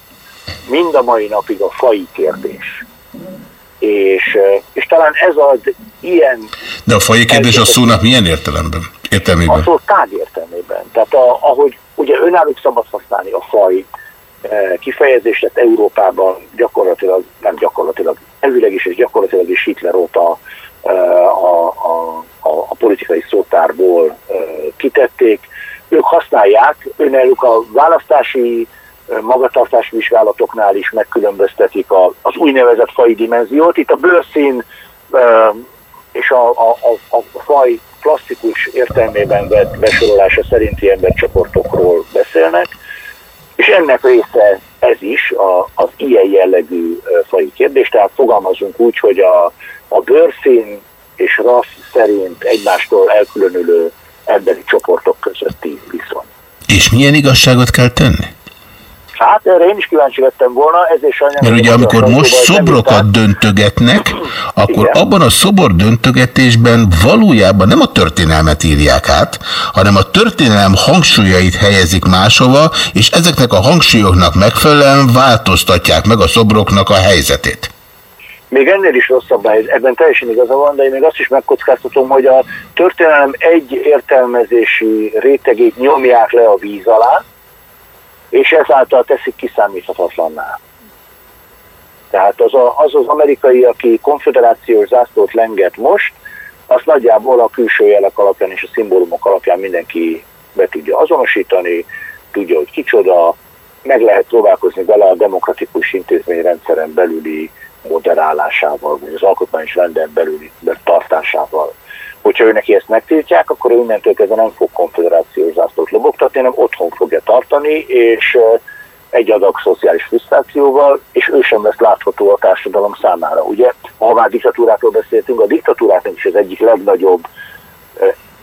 mind a mai napig a fai kérdés. És, és talán ez ad ilyen... De a fai kérdés a szónak milyen értelemben? Értelmében? A szó tágértelmében. Tehát a, ahogy ugye önállók szabad használni a faj kifejezést, tehát Európában gyakorlatilag, gyakorlatilag is Hitler óta a, a, a, a politikai szótárból kitették. Ők használják, önállók a választási magatartási vizsgálatoknál is megkülönböztetik a, az úgynevezett fai dimenziót. Itt a bőrszín és a, a, a, a faj klasszikus értelmében vett besorolása szerinti embercsoportokról beszélnek, és ennek része ez is a, az ilyen jellegű fai kérdés, tehát fogalmazunk úgy, hogy a, a bőrszín és rassz szerint egymástól elkülönülő emberi csoportok közötti viszony. És milyen igazságot kell tenni? Hát erre én is kíváncsi lettem volna, ez is anyag. Mert ugye amikor most szobrokat döntögetnek, akkor Igen. abban a szobor döntögetésben valójában nem a történelmet írják át, hanem a történelem hangsúlyait helyezik máshova, és ezeknek a hangsúlyoknak megfelelően változtatják meg a szobroknak a helyzetét. Még ennél is rosszabb helyzet, ebben teljesen igaza van, de én még azt is megkockáztatom, hogy a történelem egy értelmezési rétegét nyomják le a víz alá, és ezáltal teszik kiszámíthatatlanná. Tehát az, a, az az amerikai, aki konfederációs zászlót lenget most, azt nagyjából a külső jelek alapján és a szimbólumok alapján mindenki be tudja azonosítani, tudja, hogy kicsoda, meg lehet próbálkozni bele a demokratikus intézményrendszeren belüli moderálásával, vagy az alkotmányos renden belüli tartásával. Hogyha ő neki ezt megtiltják, akkor ő innentől kezdve nem fog konfederációs zászlót lobogtatni, hanem otthon fogja tartani, és egy adag szociális frusztrációval, és ő sem lesz látható a társadalom számára. Ugye, ha már diktatúrákról beszéltünk, a diktatúráknak is az egyik legnagyobb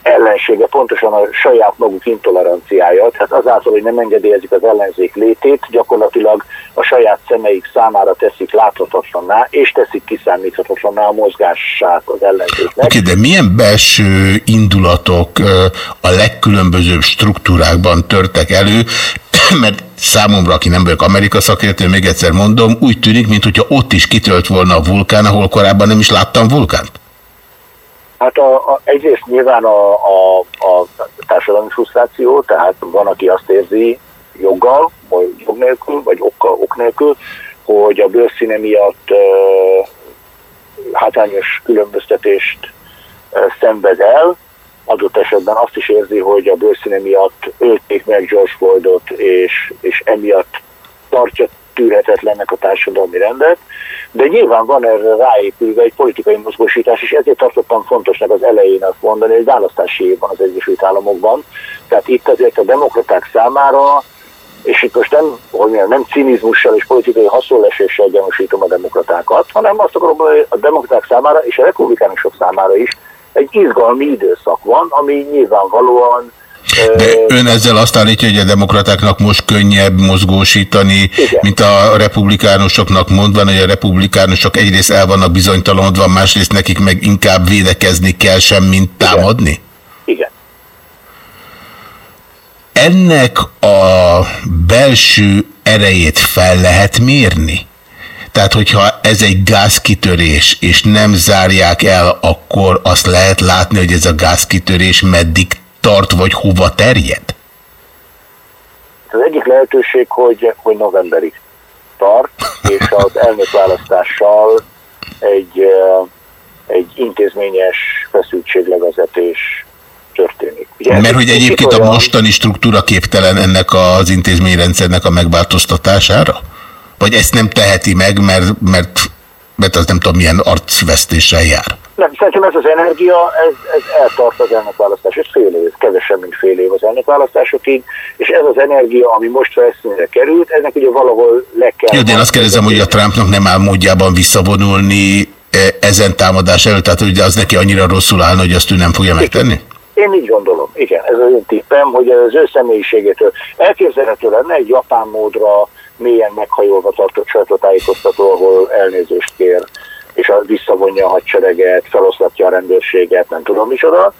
ellensége pontosan a saját maguk intoleranciája, tehát azáltal, hogy nem engedélyezik az ellenzék létét, gyakorlatilag a saját szemeik számára teszik láthatatlanná, és teszik kiszámíthatatlanná a mozgását az ellenzéknek. Oké, de milyen belső indulatok a legkülönbözőbb struktúrákban törtek elő, mert számomra, aki nem vagyok Amerika szakértő, még egyszer mondom, úgy tűnik, mintha ott is kitölt volna a vulkán, ahol korábban nem is láttam vulkánt. Hát a, a, egyrészt nyilván a, a, a társadalmi frusztráció, tehát van, aki azt érzi joggal, vagy jog nélkül, vagy okkal, ok nélkül, hogy a bőrszíne miatt uh, hátrányos különböztetést uh, szenved el, adott esetben azt is érzi, hogy a bőrszíne miatt ölték meg George Floydot, és, és emiatt tartja tűrhetetlennek a társadalmi rendet, de nyilván van erre ráépülve egy politikai mozgósítás, és ezért tartottam fontosnak az elején azt mondani, hogy választási év van az Egyesült Államokban. Tehát itt azért a demokraták számára, és itt most nem, hogy mondjam, nem cinizmussal és politikai haszonleséssel gyanúsítom a demokratákat, hanem azt akarom hogy a demokraták számára és a republikánusok számára is egy izgalmi időszak van, ami nyilvánvalóan De ön ezzel azt állítja, hogy a demokratáknak most könnyebb mozgósítani, Igen. mint a republikánusoknak mondva, hogy a republikánusok egyrészt el vannak bizonytalanodva, másrészt nekik meg inkább védekezni kell sem, mint támadni? Igen. Ennek a belső erejét fel lehet mérni? Tehát, hogyha ez egy gázkitörés, és nem zárják el, akkor azt lehet látni, hogy ez a gázkitörés meddig tart, vagy hova terjed? Az egyik lehetőség, hogy, hogy novemberig tart, és az elnökválasztással egy, egy intézményes feszültséglevezetés történik. Ugye Mert hogy egyébként a olyan- mostani struktúra képtelen ennek az intézményrendszernek a megváltoztatására? Vagy ezt nem teheti meg, mert, mert, mert az nem tudom milyen arcvesztéssel jár? Nem, szerintem ez az energia, ez, ez eltart az elnökválasztás. Ez fél év, kevesebb, mint fél év az elnökválasztásokig, és ez az energia, ami most felszínre került, ennek ugye valahol le kell... Jó, de én azt kérdezem, hogy a Trumpnak nem áll módjában visszavonulni eh, ezen támadás előtt, tehát ugye az neki annyira rosszul állna, hogy azt ő nem fogja megtenni? Én így gondolom, igen, ez az én tippem, hogy az ő személyiségétől elképzelhető lenne egy japán módra mélyen meghajolva tartott sajtótájékoztató, ahol elnézést kér, és visszavonja a hadsereget, feloszlatja a rendőrséget, nem tudom micsoda,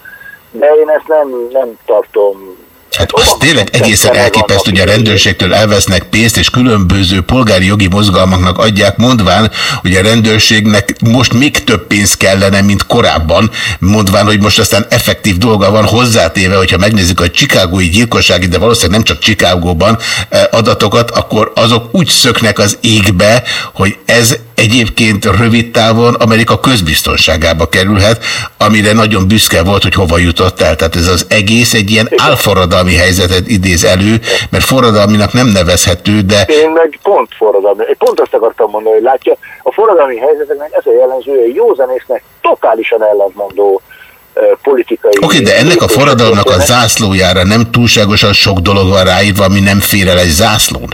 de én ezt nem, nem tartom Hát az tényleg egészen elképesztő, hogy a rendőrségtől elvesznek pénzt, és különböző polgári jogi mozgalmaknak adják, mondván, hogy a rendőrségnek most még több pénz kellene, mint korábban, mondván, hogy most aztán effektív dolga van hozzátéve, hogyha megnézzük a chicagói gyilkossági, de valószínűleg nem csak Chicagóban eh, adatokat, akkor azok úgy szöknek az égbe, hogy ez egyébként rövid távon Amerika közbiztonságába kerülhet, amire nagyon büszke volt, hogy hova jutott el. Tehát ez az egész egy ilyen álforradalmi helyzetet idéz elő, mert forradalminak nem nevezhető, de Én meg pont forradalmi, én pont azt akartam mondani, hogy látja, a forradalmi helyzeteknek ez a jellemzője, józanésznek totálisan ellentmondó politikai... Oké, de ennek a forradalomnak a zászlójára nem túlságosan sok dolog van ráírva, ami nem fér el egy zászlón.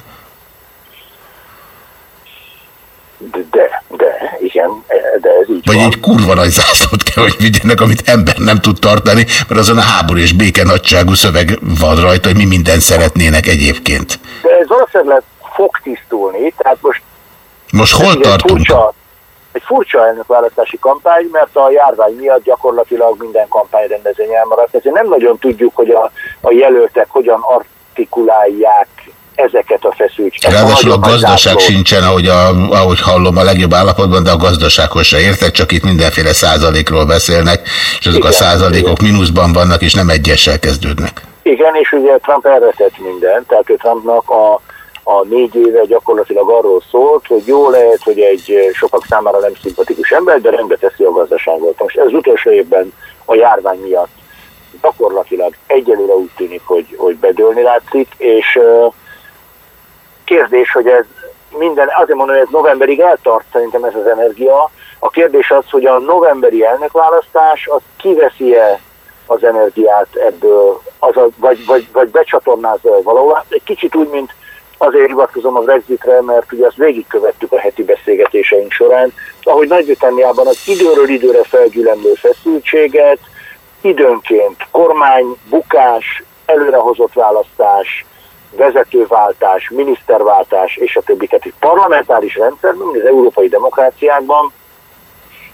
De, de, igen, de ez így Vagy van. egy kurva nagy zászlót kell, hogy vigyenek, amit ember nem tud tartani, mert azon a háború és béke nagyságú szöveg van rajta, hogy mi mindent szeretnének egyébként. De ez valószínűleg fog tisztulni, tehát most Most hol egy tartunk? Furcsa, egy furcsa elnökválasztási kampány, mert a járvány miatt gyakorlatilag minden kampányrendezvény elmaradt. Ezért nem nagyon tudjuk, hogy a, a jelöltek hogyan artikulálják ezeket a feszültségeket. Ráadásul a gazdaság sincsen, ahogy, a, ahogy hallom, a legjobb állapotban, de a gazdasághoz se értek, csak itt mindenféle százalékról beszélnek, és azok a Igen, százalékok mínuszban vannak, és nem egyessel kezdődnek. Igen, és ugye Trump erre tett mindent, tehát Trumpnak a, a négy éve gyakorlatilag arról szólt, hogy jó lehet, hogy egy eh, sokak számára nem szimpatikus ember, de rendbe teszi a gazdaságot. Most ez az utolsó évben a járvány miatt gyakorlatilag egyelőre úgy tűnik, hogy, hogy bedőlni látszik, és eh, kérdés, hogy ez minden, azért mondom, hogy ez novemberig eltart szerintem ez az energia. A kérdés az, hogy a novemberi elnökválasztás az kiveszi-e az energiát ebből, az a, vagy, vagy, vagy becsatornázza valahol. Egy kicsit úgy, mint azért hivatkozom a Brexitre, mert ugye azt végigkövettük a heti beszélgetéseink során, ahogy Nagy-Britanniában az időről időre felgyülemlő feszültséget, időnként kormány, bukás, előrehozott választás, vezetőváltás, miniszterváltás és a többi. Tehát egy parlamentáris rendszerben, mint az európai demokráciákban,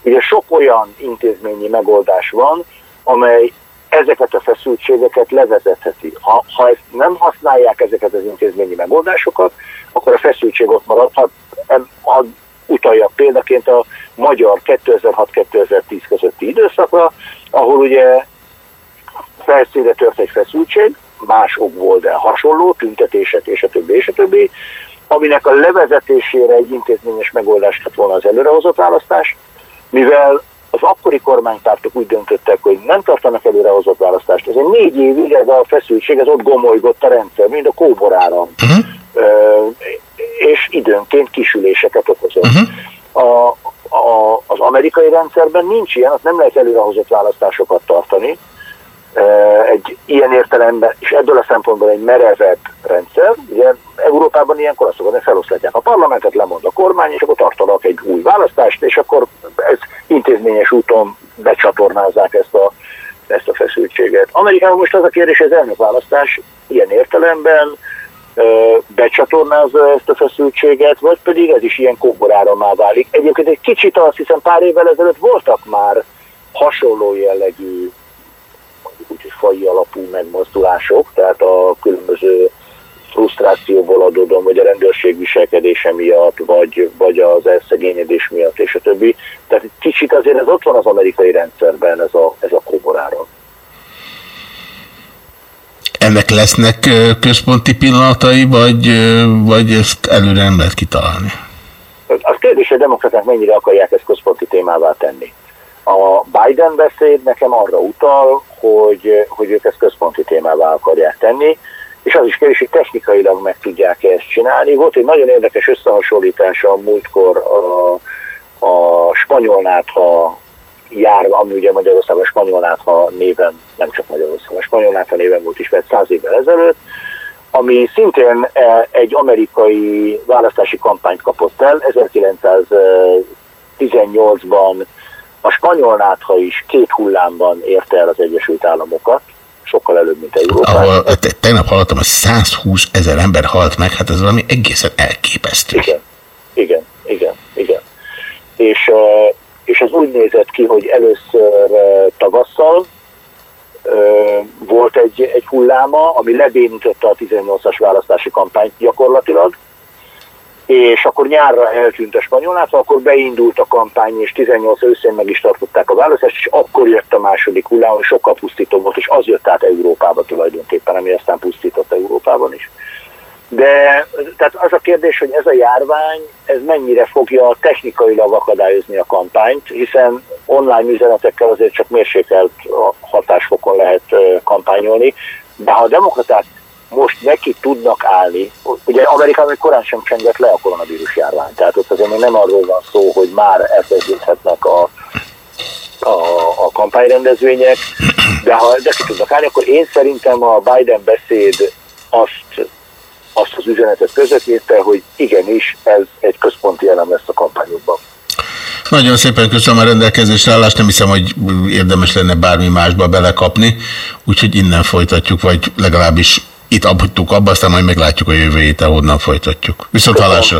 ugye sok olyan intézményi megoldás van, amely ezeket a feszültségeket levezetheti. Ha, ha ezt nem használják ezeket az intézményi megoldásokat, akkor a feszültség ott maradhat. Hadd utaljak példaként a magyar 2006-2010 közötti időszakra, ahol ugye felszínre tört egy feszültség, más okból, de hasonló, tüntetések és a többi, és a többi, aminek a levezetésére egy intézményes megoldás lett volna az előrehozott választás, mivel az akkori kormánypártok úgy döntöttek, hogy nem tartanak előrehozott választást. Ez egy négy évig ez a feszültség, ez ott gomolygott a rendszer, mint a kóboráram. Ö, és időnként kisüléseket okozott. A, a, az amerikai rendszerben nincs ilyen, ott nem lehet előrehozott választásokat tartani. Egy ilyen értelemben, és ebből a szempontból egy merevebb rendszer. Ugye Európában ilyenkor azt hogy feloszlatják a parlamentet, lemond a kormány, és akkor tartanak egy új választást, és akkor ez intézményes úton becsatornázzák ezt a, ezt a feszültséget. Amerikában most az a kérdés, hogy az elnökválasztás ilyen értelemben becsatornázza ezt a feszültséget, vagy pedig ez is ilyen kóboráramá válik. Egyébként egy kicsit azt hiszem pár évvel ezelőtt voltak már hasonló jellegű mondjuk úgy, hogy fai alapú megmozdulások, tehát a különböző frusztrációból adódom, vagy a rendőrség viselkedése miatt, vagy, vagy az elszegényedés miatt, és a többi. Tehát kicsit azért ez ott van az amerikai rendszerben, ez a, ez a kóborára. Ennek lesznek központi pillanatai, vagy, vagy ezt előre nem lehet kitalálni? Az kérdés, hogy a demokraták mennyire akarják ezt központi témává tenni. A Biden beszéd nekem arra utal, hogy, hogy ők ezt központi témává akarják tenni, és az is kérdés, hogy technikailag meg tudják ezt csinálni. Volt egy nagyon érdekes összehasonlítása a múltkor a, a spanyolnátha jár, ami ugye Magyarországon spanyolnátha néven, nem csak Magyarországon, spanyolnátha néven volt ismert száz évvel ezelőtt, ami szintén eh, egy amerikai választási kampányt kapott el. 1918-ban a spanyol nátha is két hullámban érte el az Egyesült Államokat, sokkal előbb, mint Európában. Ahol te- tegnap hallottam, hogy 120 ezer ember halt meg, hát ez valami egészen elképesztő. Igen, igen, igen, igen. És, eh, és ez úgy nézett ki, hogy először eh, tavasszal eh, volt egy, egy hulláma, ami lebénította a 18-as választási kampányt gyakorlatilag, és akkor nyárra eltűnt a spanyolnát, akkor beindult a kampány, és 18 őszén meg is tartották a választást, és akkor jött a második hullám, és sokkal pusztítóbb volt, és az jött át Európába tulajdonképpen, ami aztán pusztított Európában is. De tehát az a kérdés, hogy ez a járvány, ez mennyire fogja technikailag akadályozni a kampányt, hiszen online üzenetekkel azért csak mérsékelt hatásfokon lehet kampányolni, de ha a demokraták most neki tudnak állni, ugye Amerikában még korán sem csengett le a koronavírus járvány, tehát ott azért még nem arról van szó, hogy már elkezdődhetnek a, a, a kampányrendezvények, de ha neki tudnak állni, akkor én szerintem a Biden beszéd azt, azt az üzenetet közvetítette, hogy igenis ez egy központi elem lesz a kampányokban. Nagyon szépen köszönöm a rendelkezésre állást, nem hiszem, hogy érdemes lenne bármi másba belekapni, úgyhogy innen folytatjuk, vagy legalábbis itt abhagytuk abba, aztán majd meglátjuk a jövő héten, honnan folytatjuk. Viszont hallásra.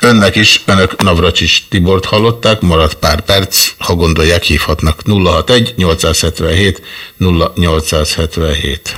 Önnek is, önök Navracsis Tibort hallották, maradt pár perc, ha gondolják, hívhatnak 061 877 0877.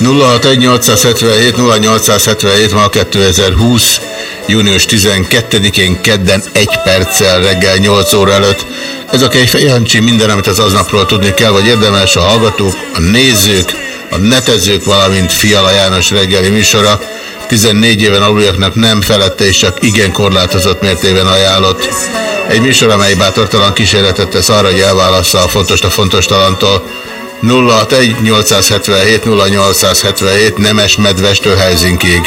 061-877-0877 ma 2020. június 12-én kedden egy perccel reggel 8 óra előtt. Ez a Kejfej Jancsi minden, amit az aznapról tudni kell, vagy érdemes a hallgatók, a nézők, a netezők, valamint Fiala János reggeli műsora. 14 éven aluljaknak nem felette és csak igen korlátozott mértében ajánlott. Egy műsor, amely bátortalan kísérletet tesz arra, hogy elválassza a fontos a fontos talantól. 061 877 0877 Nemes Medvestől Helsinkiig.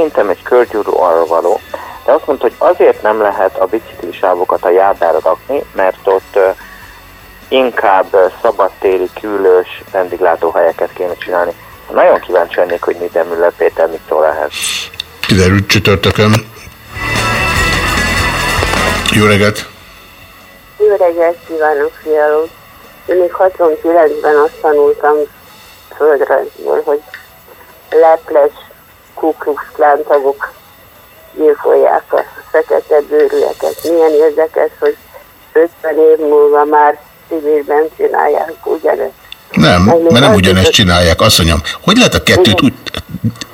Szerintem egy körgyúró arra való, de azt mondta, hogy azért nem lehet a biciklisávokat a járdára rakni, mert ott inkább szabadtéri, külős vendéglátóhelyeket kéne csinálni. Nagyon kíváncsi lennék, hogy Nidem Müller Péter mit szól ehhez. Kiderült csütörtökön. Jó reggelt! Jó reggelt kívánok, fialó! Én még 69-ben azt tanultam földrajzból, hogy leples kukluxklán tagok gyilkolják a fekete bőrűeket. Milyen érdekes, hogy 50 év múlva már civilben csinálják ugyanezt. Nem, mert nem ugyanezt csinálják, asszonyom. Hogy lehet a kettőt úgy...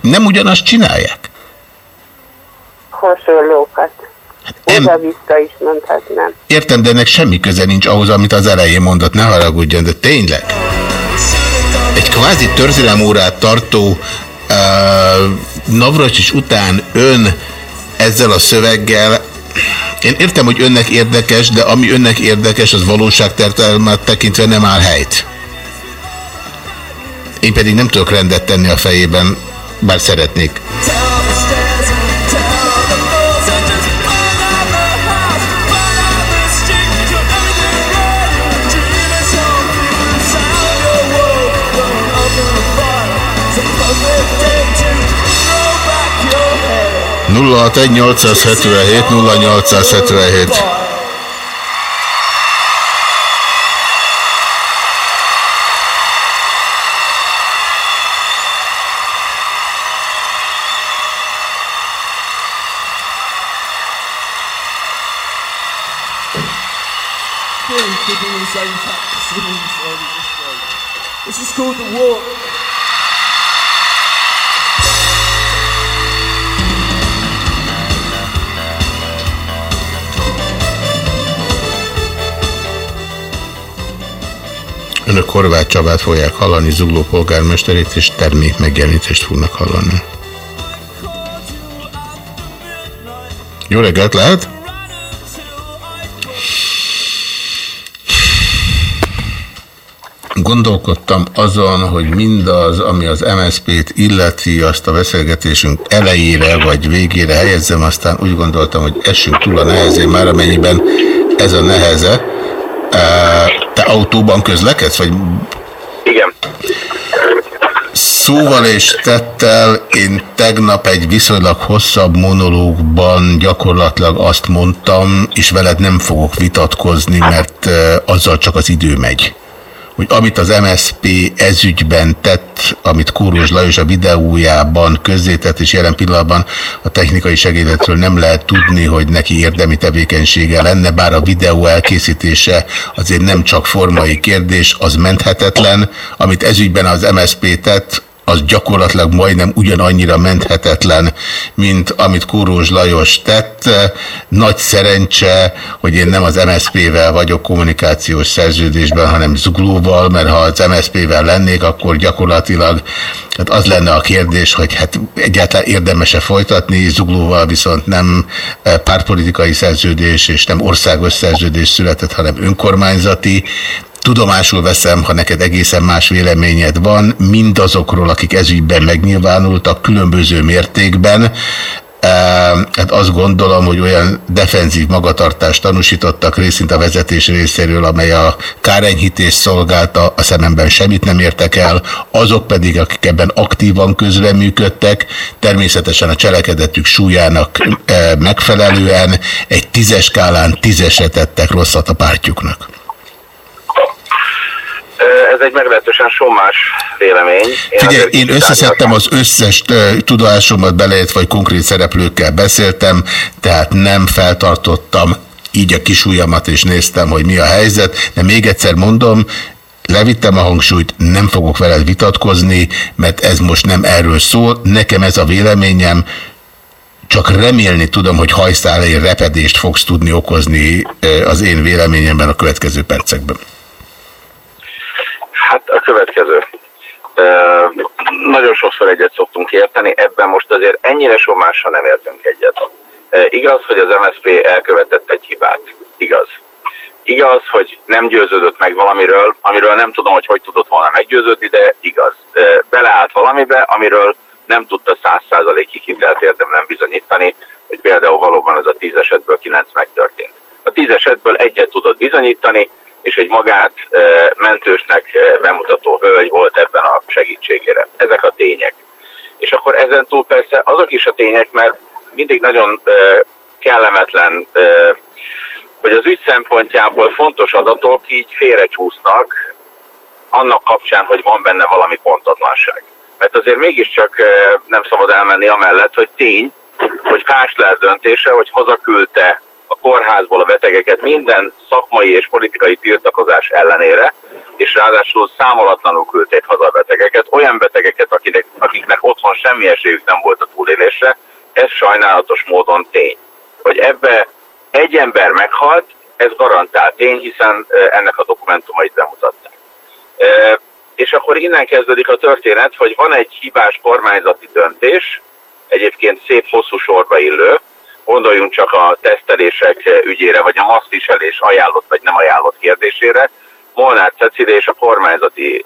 Nem ugyanazt csinálják? Hasonlókat. Oda-vissza is mondhatnám. Értem, de ennek semmi köze nincs ahhoz, amit az elején mondott, ne haragudjon, de tényleg. Egy kvázi történelmórát tartó uh, Navracsics után ön ezzel a szöveggel, én értem, hogy önnek érdekes, de ami önnek érdekes, az valóságtertelmet tekintve nem áll helyt. Én pedig nem tudok rendet tenni a fejében, bár szeretnék. Nulla hat egy 877 0877 This is called the war. Önök Horváth Csabát fogják hallani, Zugló polgármesterét, és termék megjelenítést fognak hallani. Jó reggelt lehet? Gondolkodtam azon, hogy mindaz, ami az MSZP-t illeti, azt a beszélgetésünk elejére vagy végére helyezzem, aztán úgy gondoltam, hogy essünk túl a nehezén, már amennyiben ez a neheze. Autóban közlekedsz, vagy? Igen. Szóval és tettel én tegnap egy viszonylag hosszabb monológban gyakorlatilag azt mondtam, és veled nem fogok vitatkozni, mert azzal csak az idő megy hogy amit az MSP ezügyben tett, amit Kóros Lajos a videójában közzétett, és jelen pillanatban a technikai segédetről nem lehet tudni, hogy neki érdemi tevékenysége lenne, bár a videó elkészítése azért nem csak formai kérdés, az menthetetlen. Amit ezügyben az MSP tett, az gyakorlatilag majdnem ugyanannyira menthetetlen, mint amit Kóros Lajos tett. Nagy szerencse, hogy én nem az MSZP-vel vagyok kommunikációs szerződésben, hanem Zuglóval, mert ha az MSZP-vel lennék, akkor gyakorlatilag hát az lenne a kérdés, hogy hát egyáltalán érdemese folytatni, Zuglóval viszont nem pártpolitikai szerződés és nem országos szerződés született, hanem önkormányzati, Tudomásul veszem, ha neked egészen más véleményed van, mindazokról, akik ezügyben megnyilvánultak különböző mértékben, Hát azt gondolom, hogy olyan defenzív magatartást tanúsítottak részint a vezetés részéről, amely a kárenyhítés szolgálta, a szememben semmit nem értek el, azok pedig, akik ebben aktívan közreműködtek, természetesen a cselekedetük súlyának megfelelően egy tízes skálán tízeset tettek rosszat a pártjuknak. Ez egy meglehetősen sommás vélemény. Én Figyelj, én összeszedtem az összes tudásomat belejött, vagy konkrét szereplőkkel beszéltem, tehát nem feltartottam így a kisújamat, és néztem, hogy mi a helyzet, de még egyszer mondom, levittem a hangsúlyt, nem fogok veled vitatkozni, mert ez most nem erről szól, nekem ez a véleményem, csak remélni tudom, hogy hajszálai repedést fogsz tudni okozni az én véleményemben a következő percekben. Hát a következő. Ö, nagyon sokszor egyet szoktunk érteni, ebben most azért ennyire somással nem értünk egyet. Ö, igaz, hogy az MSZP elkövetett egy hibát. Igaz. Igaz, hogy nem győződött meg valamiről, amiről nem tudom, hogy hogy tudott volna meggyőződni, de igaz. Ö, Beleállt valamibe, amiről nem tudta száz százalékig hitelt érdemlen bizonyítani, hogy például valóban ez a tíz esetből kilenc megtörtént. A tíz esetből egyet tudott bizonyítani, és egy magát mentősnek bemutató hölgy volt ebben a segítségére. Ezek a tények. És akkor ezen túl persze azok is a tények, mert mindig nagyon kellemetlen, hogy az ügy szempontjából fontos adatok így félrecsúsznak annak kapcsán, hogy van benne valami pontatlanság. Mert azért mégiscsak nem szabad elmenni amellett, hogy tény, hogy Kásler döntése, hogy hazaküldte a kórházból a betegeket minden szakmai és politikai tiltakozás ellenére, és ráadásul számolatlanul küldték haza a betegeket, olyan betegeket, akiknek, akiknek otthon semmi esélyük nem volt a túlélésre, ez sajnálatos módon tény. Hogy ebbe egy ember meghalt, ez garantált tény, hiszen ennek a dokumentumait bemutatták. És akkor innen kezdődik a történet, hogy van egy hibás kormányzati döntés, egyébként szép hosszú sorba illő, gondoljunk csak a tesztelések ügyére, vagy a maszkviselés ajánlott vagy nem ajánlott kérdésére. Molnár Cecilia és a kormányzati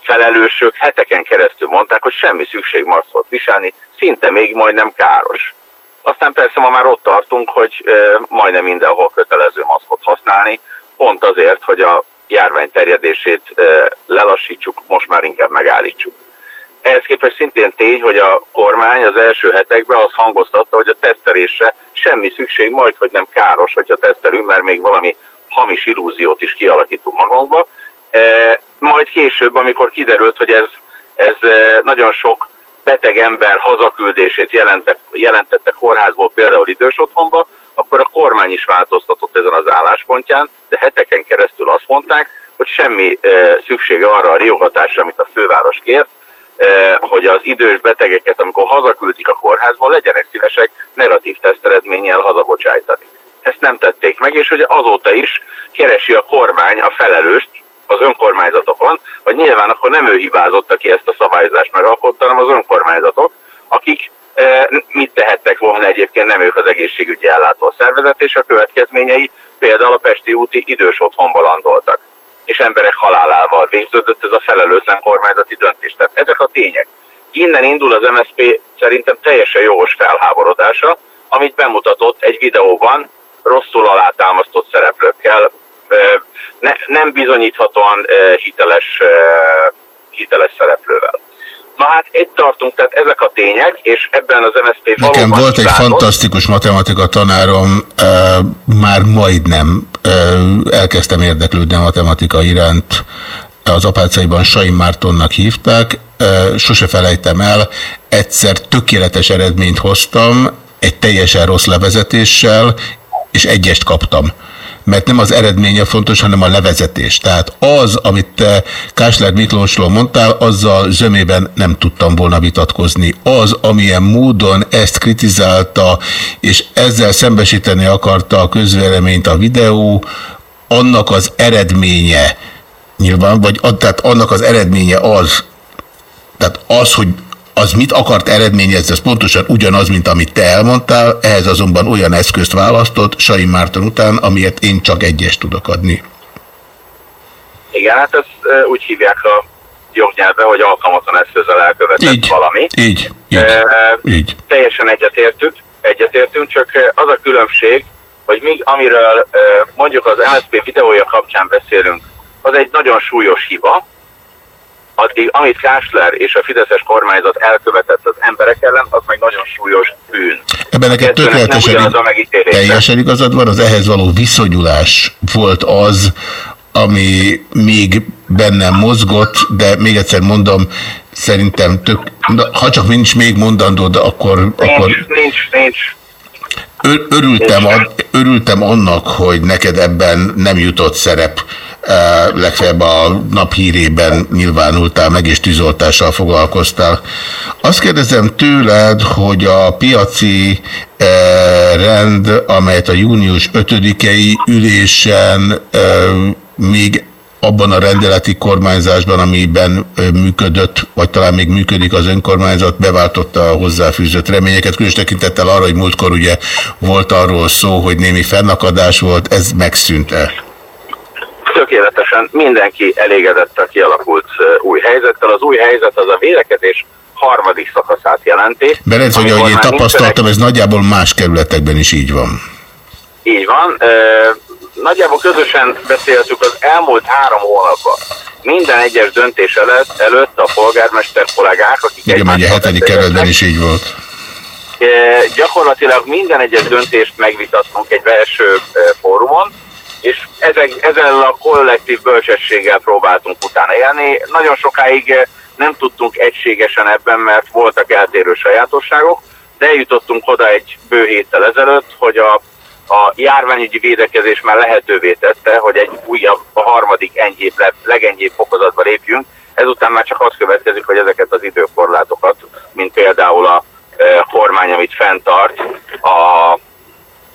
felelősök heteken keresztül mondták, hogy semmi szükség maszkot viselni, szinte még majdnem káros. Aztán persze ma már ott tartunk, hogy majdnem mindenhol kötelező maszkot használni, pont azért, hogy a járvány terjedését eh, lelassítsuk, most már inkább megállítsuk. Ehhez képest szintén tény, hogy a kormány az első hetekben azt hangoztatta, hogy a tesztelésre semmi szükség, majd hogy nem káros, hogyha tesztelünk, mert még valami hamis illúziót is kialakítunk magunkba. E, majd később, amikor kiderült, hogy ez, ez e, nagyon sok beteg ember hazaküldését jelentett, jelentette kórházból, például idős otthonba, akkor a kormány is változtatott ezen az álláspontján, de heteken keresztül azt mondták, hogy semmi e, szüksége arra a riogatásra, amit a főváros kért, hogy az idős betegeket, amikor hazaküldik a kórházból, legyenek szívesek negatív teszteredménnyel hazabocsájtani. Ezt nem tették meg, és hogy azóta is keresi a kormány a felelőst az önkormányzatokon, hogy nyilván akkor nem ő hibázott, aki ezt a szabályozást megalkotta, hanem az önkormányzatok, akik eh, mit tehettek volna egyébként, nem ők az egészségügyi ellátó szervezet, és a következményei például a Pesti úti idős otthonba landoltak és emberek halálával végződött ez a felelőtlen kormányzati döntés. Tehát ezek a tények. Innen indul az MSZP szerintem teljesen jogos felháborodása, amit bemutatott egy videóban rosszul alátámasztott szereplőkkel, ne, nem bizonyíthatóan hiteles, hiteles szereplővel. Na hát itt tartunk, tehát ezek a tények, és ebben az MSZP Nekem valóban volt egy fantasztikus matematika tanárom, e, már majdnem e, elkezdtem érdeklődni a matematika iránt, az apácaiban Saim Mártonnak hívták, e, sose felejtem el, egyszer tökéletes eredményt hoztam, egy teljesen rossz levezetéssel, és egyest kaptam mert nem az eredménye fontos, hanem a levezetés. Tehát az, amit te Kásler Miklósról mondtál, azzal zömében nem tudtam volna vitatkozni. Az, amilyen módon ezt kritizálta, és ezzel szembesíteni akarta a közvéleményt a videó, annak az eredménye nyilván, vagy tehát annak az eredménye az, tehát az, hogy az mit akart eredményezni, ez pontosan ugyanaz, mint amit te elmondtál, ehhez azonban olyan eszközt választott Saim Márton után, amiért én csak egyes tudok adni. Igen, hát ezt úgy hívják a jognyelvben, hogy alkalmatlan eszközzel elkövetett Így, valami. így, így, Ö, így. Teljesen egyetértünk, egyetértünk, csak az a különbség, hogy mi, amiről mondjuk az MSZP videója kapcsán beszélünk, az egy nagyon súlyos hiba, addig amit Kásler és a Fideszes kormányzat elkövetett az emberek ellen, az meg nagyon súlyos bűn. Ebben neked tökéletesen teljesen igazad van, az ehhez való viszonyulás volt az, ami még bennem mozgott, de még egyszer mondom, szerintem tök, ha csak nincs még mondandó, de akkor, akkor Nincs, nincs, nincs. Ör- örültem, ad, örültem annak, hogy neked ebben nem jutott szerep, eh, legfeljebb a naphírében nyilvánultál meg, és tűzoltással foglalkoztál. Azt kérdezem tőled, hogy a piaci eh, rend, amelyet a június 5-i ülésen eh, még abban a rendeleti kormányzásban, amiben működött, vagy talán még működik az önkormányzat, beváltotta a hozzáfűzött reményeket, különös tekintettel arra, hogy múltkor ugye volt arról szó, hogy némi fennakadás volt, ez megszűnt-e? tökéletesen mindenki elégedett a kialakult új helyzettel. Az új helyzet az a védekezés harmadik szakaszát jelenti. Belenc, hogy ahogy én tapasztaltam, ez nagyjából más kerületekben is így van. Így van. Nagyjából közösen beszéltük az elmúlt három hónapban. Minden egyes döntés előtt, előtt a polgármester kollégák, akik Igen, ugye a hetedik kerületben is így volt. E, gyakorlatilag minden egyes döntést megvitattunk egy belső e, fórumon, és ezek, ezzel a kollektív bölcsességgel próbáltunk utána élni. Nagyon sokáig e, nem tudtunk egységesen ebben, mert voltak eltérő sajátosságok, de eljutottunk oda egy bő héttel ezelőtt, hogy a, a járványügyi védekezés már lehetővé tette, hogy egy újabb, a harmadik enyhébb, le- legenyhébb fokozatba lépjünk. Ezután már csak az következik, hogy ezeket az időkorlátokat, mint például a e, kormány, amit fenntart, a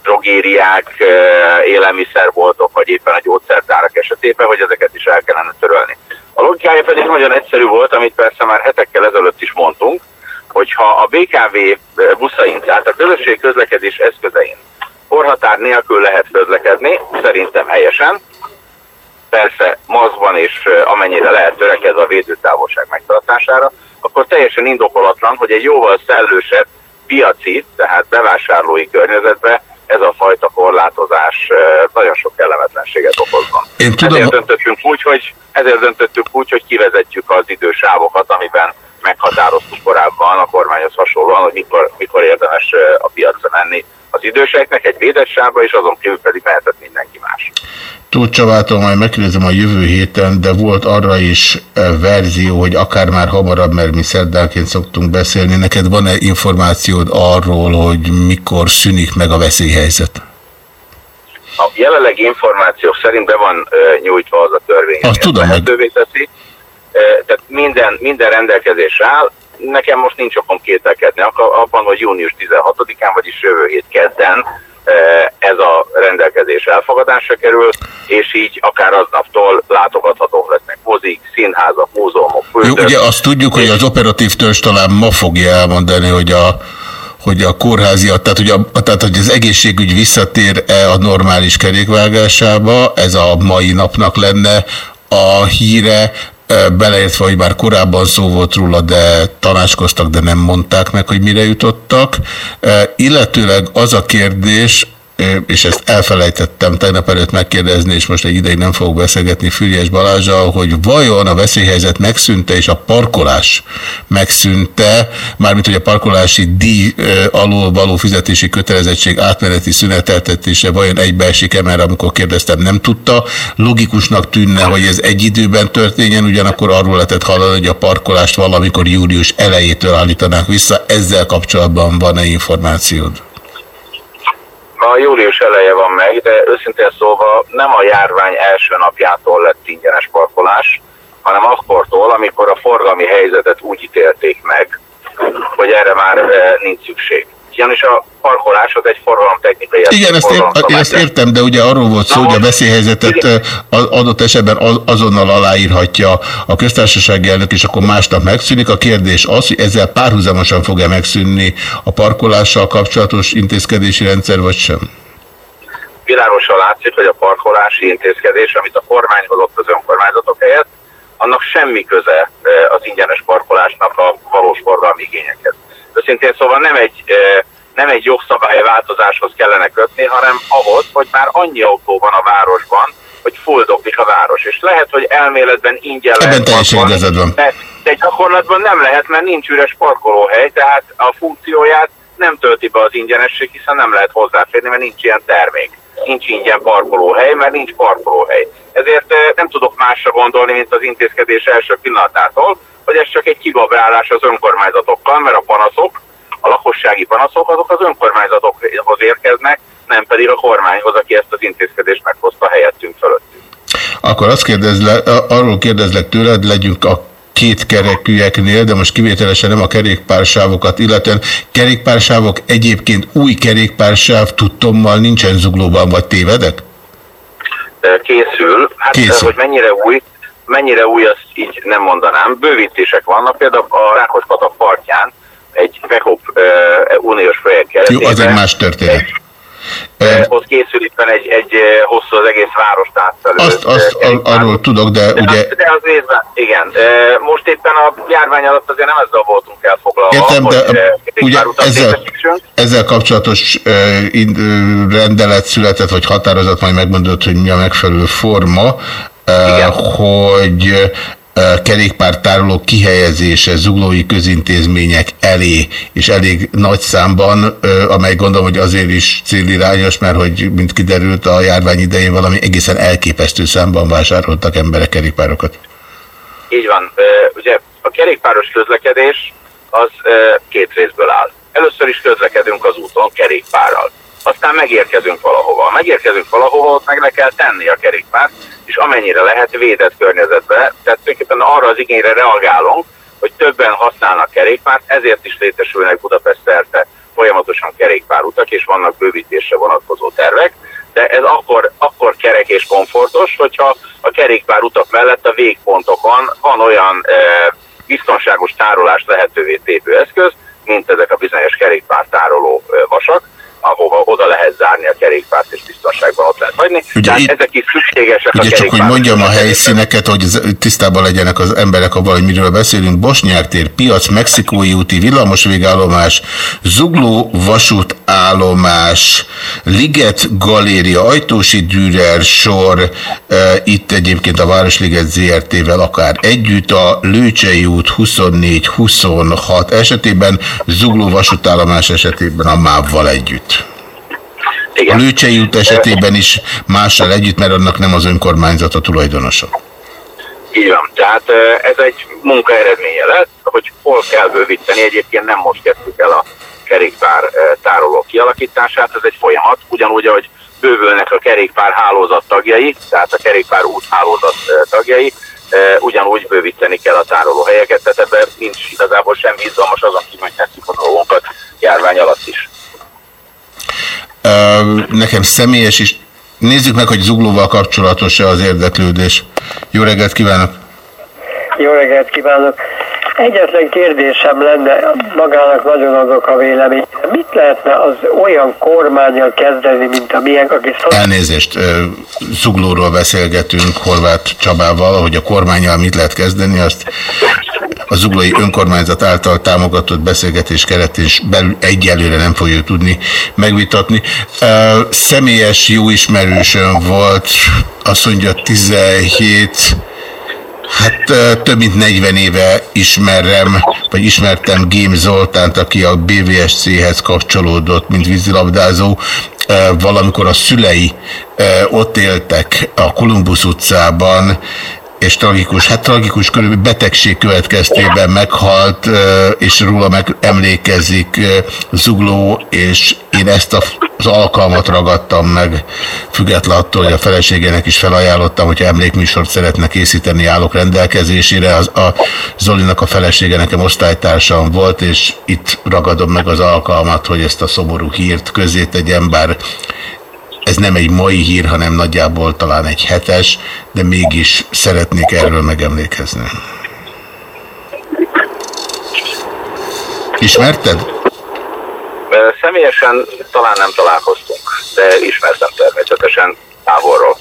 drogériák, e, élelmiszerboltok, vagy éppen a gyógyszertárak esetében, hogy ezeket is el kellene törölni. A logikája pedig nagyon egyszerű volt, amit persze már hetekkel ezelőtt is mondtunk, hogyha a BKV buszain, tehát a közösség közlekedés eszközein korhatár nélkül lehet közlekedni, szerintem helyesen, persze maszkban és amennyire lehet törekedve a védőtávolság megtartására, akkor teljesen indokolatlan, hogy egy jóval szellősebb piaci, tehát bevásárlói környezetbe ez a fajta korlátozás nagyon sok kellemetlenséget okozna. Én tudom- Ezért döntöttünk úgy, hogy, ezért döntöttünk úgy, hogy kivezetjük az idősávokat, amiben meghatároztuk korábban a kormányhoz hasonlóan, hogy mikor, mikor érdemes a piacra menni az időseknek egy védett sávba, és azon kívül pedig mehetett mindenki más. Tóth Csavától majd megkérdezem a jövő héten, de volt arra is eh, verzió, hogy akár már hamarabb, mert mi szerdánként szoktunk beszélni. Neked van-e információd arról, hogy mikor szűnik meg a veszélyhelyzet? A jelenlegi információk szerint be van ö, nyújtva az a törvény, Azt tudom, hogy- teszi. Ö, Tehát minden, minden rendelkezés áll. Nekem most nincs okom kételkedni. Abban, hogy június 16-án, vagyis jövő hét kedden ö, ez a rendelkezés elfogadásra kerül, és így akár aznaptól látogathatók lesznek. Mozik, színházak, múzeumok, Jó, földön. ugye azt tudjuk, hogy az operatív törzs talán ma fogja elmondani, hogy a hogy a kórházi, tehát hogy, a, tehát, hogy az egészségügy visszatér-e a normális kerékvágásába, ez a mai napnak lenne a híre, e, beleértve, hogy már korábban szó volt róla, de tanácskoztak, de nem mondták meg, hogy mire jutottak. Illetőleg az a kérdés, és ezt elfelejtettem tegnap előtt megkérdezni, és most egy ideig nem fogok beszélgetni Füriás Balázsjal, hogy vajon a veszélyhelyzet megszűnte, és a parkolás megszűnte, mármint hogy a parkolási díj alól való fizetési kötelezettség átmeneti szüneteltetése vajon egybeesik-e, mert amikor kérdeztem nem tudta. Logikusnak tűnne, hogy ez egy időben történjen, ugyanakkor arról lehetett hallani, hogy a parkolást valamikor július elejétől állítanák vissza. Ezzel kapcsolatban van-e információd? A július eleje van meg, de őszintén szólva nem a járvány első napjától lett ingyenes parkolás, hanem akkortól, amikor a forgalmi helyzetet úgy ítélték meg, hogy erre már eh, nincs szükség. Ugyanis a parkolás az egy forgalomtechnikai Igen, ezt, ér, forgalomszabály. én ezt értem, de ugye arról volt szó, hogy a veszélyhelyzetet az adott esetben az- azonnal aláírhatja a köztársasági elnök, és akkor másnap megszűnik. A kérdés az, hogy ezzel párhuzamosan fog-e megszűnni a parkolással kapcsolatos intézkedési rendszer, vagy sem? Világosan látszik, hogy a parkolási intézkedés, amit a kormány hozott az önkormányzatok helyett, annak semmi köze az ingyenes parkolásnak a valós forgalmi igényekhez. Őszintén szóval nem egy, nem egy jogszabály változáshoz kellene kötni, hanem ahhoz, hogy már annyi autó van a városban, hogy fuldoklik a város. És lehet, hogy elméletben ingyen Ebben lehet teljesen igazad van. de, de gyakorlatban nem lehet, mert nincs üres parkolóhely, tehát a funkcióját nem tölti be az ingyenesség, hiszen nem lehet hozzáférni, mert nincs ilyen termék. Nincs ingyen parkolóhely, mert nincs parkolóhely. Ezért nem tudok másra gondolni, mint az intézkedés első pillanatától, hogy ez csak egy kibabrálás az önkormányzatokkal, mert a panaszok, a lakossági panaszok azok az önkormányzatokhoz érkeznek, nem pedig a kormányhoz, aki ezt az intézkedést meghozta helyettünk fölött. Akkor azt kérdezle, arról kérdezlek tőled, legyünk a két kerekűeknél, de most kivételesen nem a kerékpársávokat, illetően kerékpársávok egyébként új kerékpársáv tudtommal nincsen zuglóban, vagy tévedek? Készül. Hát, Készül. hogy mennyire új, mennyire új, azt így nem mondanám. Bővítések vannak, például a Rákospatak partján egy VECOP uh, uniós projekt keretében. Jó, az egy más történet. Uh, ott készül éppen egy, egy hosszú az egész várost átfelő. Azt, azt ar- arról tudok, de de, ugye... az, de az részben, igen. Most éppen a járvány alatt azért nem ezzel voltunk elfoglalva, Értem, de hogy ugye ezzel, ezzel kapcsolatos rendelet született, vagy határozat, majd megmondod, hogy mi a megfelelő forma, uh, hogy kerékpártárolók kihelyezése zuglói közintézmények elé, és elég nagy számban, amely gondolom, hogy azért is célirányos, mert hogy, mint kiderült, a járvány idején valami egészen elképesztő számban vásároltak emberek kerékpárokat. Így van. Ugye a kerékpáros közlekedés az két részből áll. Először is közlekedünk az úton kerékpárral. Aztán megérkezünk valahova. Megérkezünk valahova, ott meg le kell tenni a kerékpárt, és amennyire lehet védett környezetbe. Tehát tulajdonképpen arra az igényre reagálunk, hogy többen használnak kerékpárt, ezért is létesülnek Budapest szerte folyamatosan kerékpárutak, és vannak bővítésre vonatkozó tervek, de ez akkor, akkor kerek és komfortos, hogyha a kerékpár utak mellett a végpontokon van olyan e, biztonságos tárolást lehetővé tépő eszköz, mint ezek a bizonyos kerékpártároló e, vasak, ahova oda lehet zárni a kerékpárt, és biztonságban ott lehet hagyni. Ugye Tehát itt- ezek is szükségesek Ugye a csak, hogy mondjam a helyszíneket, hogy tisztában legyenek az emberek abban, hogy miről beszélünk. Bosnyák tér, piac, Mexikói úti villamos végállomás, Zugló vasútállomás, Liget galéria, Ajtósi Dürer sor, e, itt egyébként a Városliget ZRT-vel akár együtt, a Lőcsei út 24-26 esetében, Zugló vasútállomás esetében a MÁV-val együtt. A Lőcsei út esetében is mással együtt, mert annak nem az önkormányzat a tulajdonosa. Így van. Tehát ez egy munka eredménye lett, hogy hol kell bővíteni. Egyébként nem most kezdtük el a kerékpár tároló kialakítását, ez egy folyamat, ugyanúgy, ahogy bővülnek a kerékpár hálózat tagjai, tehát a kerékpár úthálózat ö, tagjai, ugyanúgy bővíteni kell a tárolóhelyeket, tehát ebben nincs igazából semmi izgalmas azon kívül, hogy tesszük a dolgunkat járvány alatt is. Nekem személyes is. Nézzük meg, hogy Zuglóval kapcsolatos-e az érdeklődés. Jó reggelt kívánok! Jó reggelt kívánok! Egyetlen kérdésem lenne, magának nagyon adok a vélemény. Mit lehetne az olyan kormányjal kezdeni, mint a miénk, aki szó... Elnézést, Zuglóról beszélgetünk Horváth Csabával, hogy a kormányjal mit lehet kezdeni, azt a Zuglói Önkormányzat által támogatott beszélgetés keretén belül egyelőre nem fogjuk tudni megvitatni. Személyes jó ismerősöm volt, azt mondja 17 Hát több mint 40 éve ismerem, vagy ismertem Gém Zoltánt, aki a BVSC-hez kapcsolódott, mint vízilabdázó. Valamikor a szülei ott éltek a Kolumbusz utcában, és tragikus, hát tragikus körülbelül betegség következtében meghalt, és róla meg emlékezik Zugló, és én ezt az alkalmat ragadtam meg, független attól, hogy a feleségének is felajánlottam, hogyha emlékműsort szeretne készíteni, állok rendelkezésére. Az, a Zolinak a felesége nekem osztálytársam volt, és itt ragadom meg az alkalmat, hogy ezt a szomorú hírt közé tegyem, bár ez nem egy mai hír, hanem nagyjából talán egy hetes, de mégis szeretnék erről megemlékezni. Ismerted? Személyesen talán nem találkoztunk, de ismertem természetesen távolról.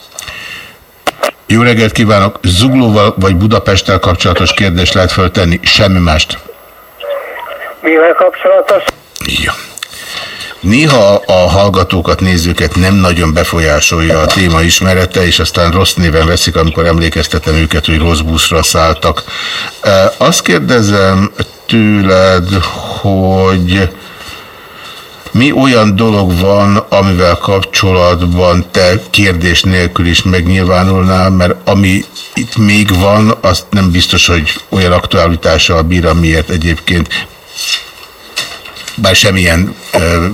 Jó reggelt kívánok! Zuglóval vagy Budapesttel kapcsolatos kérdést lehet föltenni, semmi mást. Mivel kapcsolatos? Ja. Néha a hallgatókat, nézőket nem nagyon befolyásolja a téma ismerete, és aztán rossz néven veszik, amikor emlékeztetem őket, hogy rossz buszra szálltak. Azt kérdezem tőled, hogy mi olyan dolog van, amivel kapcsolatban te kérdés nélkül is megnyilvánulnál, mert ami itt még van, azt nem biztos, hogy olyan aktualitással bír, amiért egyébként bár semmilyen ö,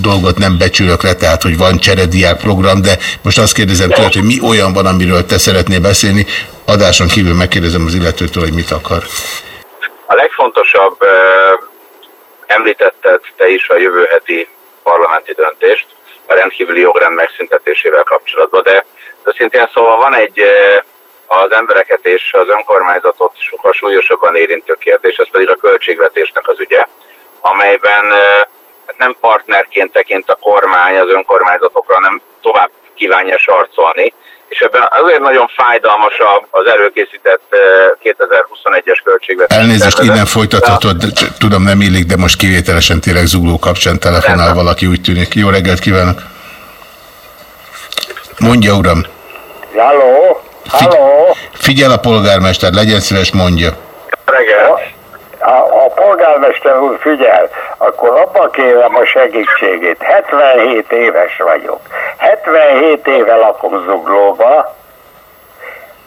dolgot nem becsülök le, tehát hogy van cserediák program, de most azt kérdezem tőled, hogy mi olyan van, amiről te szeretnél beszélni, adáson kívül megkérdezem az illetőtől, hogy mit akar. A legfontosabb, ö, említetted te is a jövő heti parlamenti döntést, a rendkívüli jogrend megszüntetésével kapcsolatban. De, de szintén szóval van egy az embereket és az önkormányzatot sokkal súlyosabban érintő kérdés, ez pedig a költségvetésnek az ügye, amelyben hát nem partnerként tekint a kormány az önkormányzatokra, nem tovább kívánja sarcolni, és ebben azért nagyon fájdalmas az előkészített eh, 2021-es költségvetés. Elnézést, tervezet. innen folytathatod, tudom nem illik, de most kivételesen tényleg zugló kapcsán telefonál valaki, úgy tűnik. Jó reggelt kívánok! Mondja, uram! Halló? Halló? Figyel a polgármester, legyen szíves, mondja. Reggel. Ha a polgármester úr figyel, akkor abba kérem a segítségét. 77 éves vagyok. 77 éve lakom Zuglóba,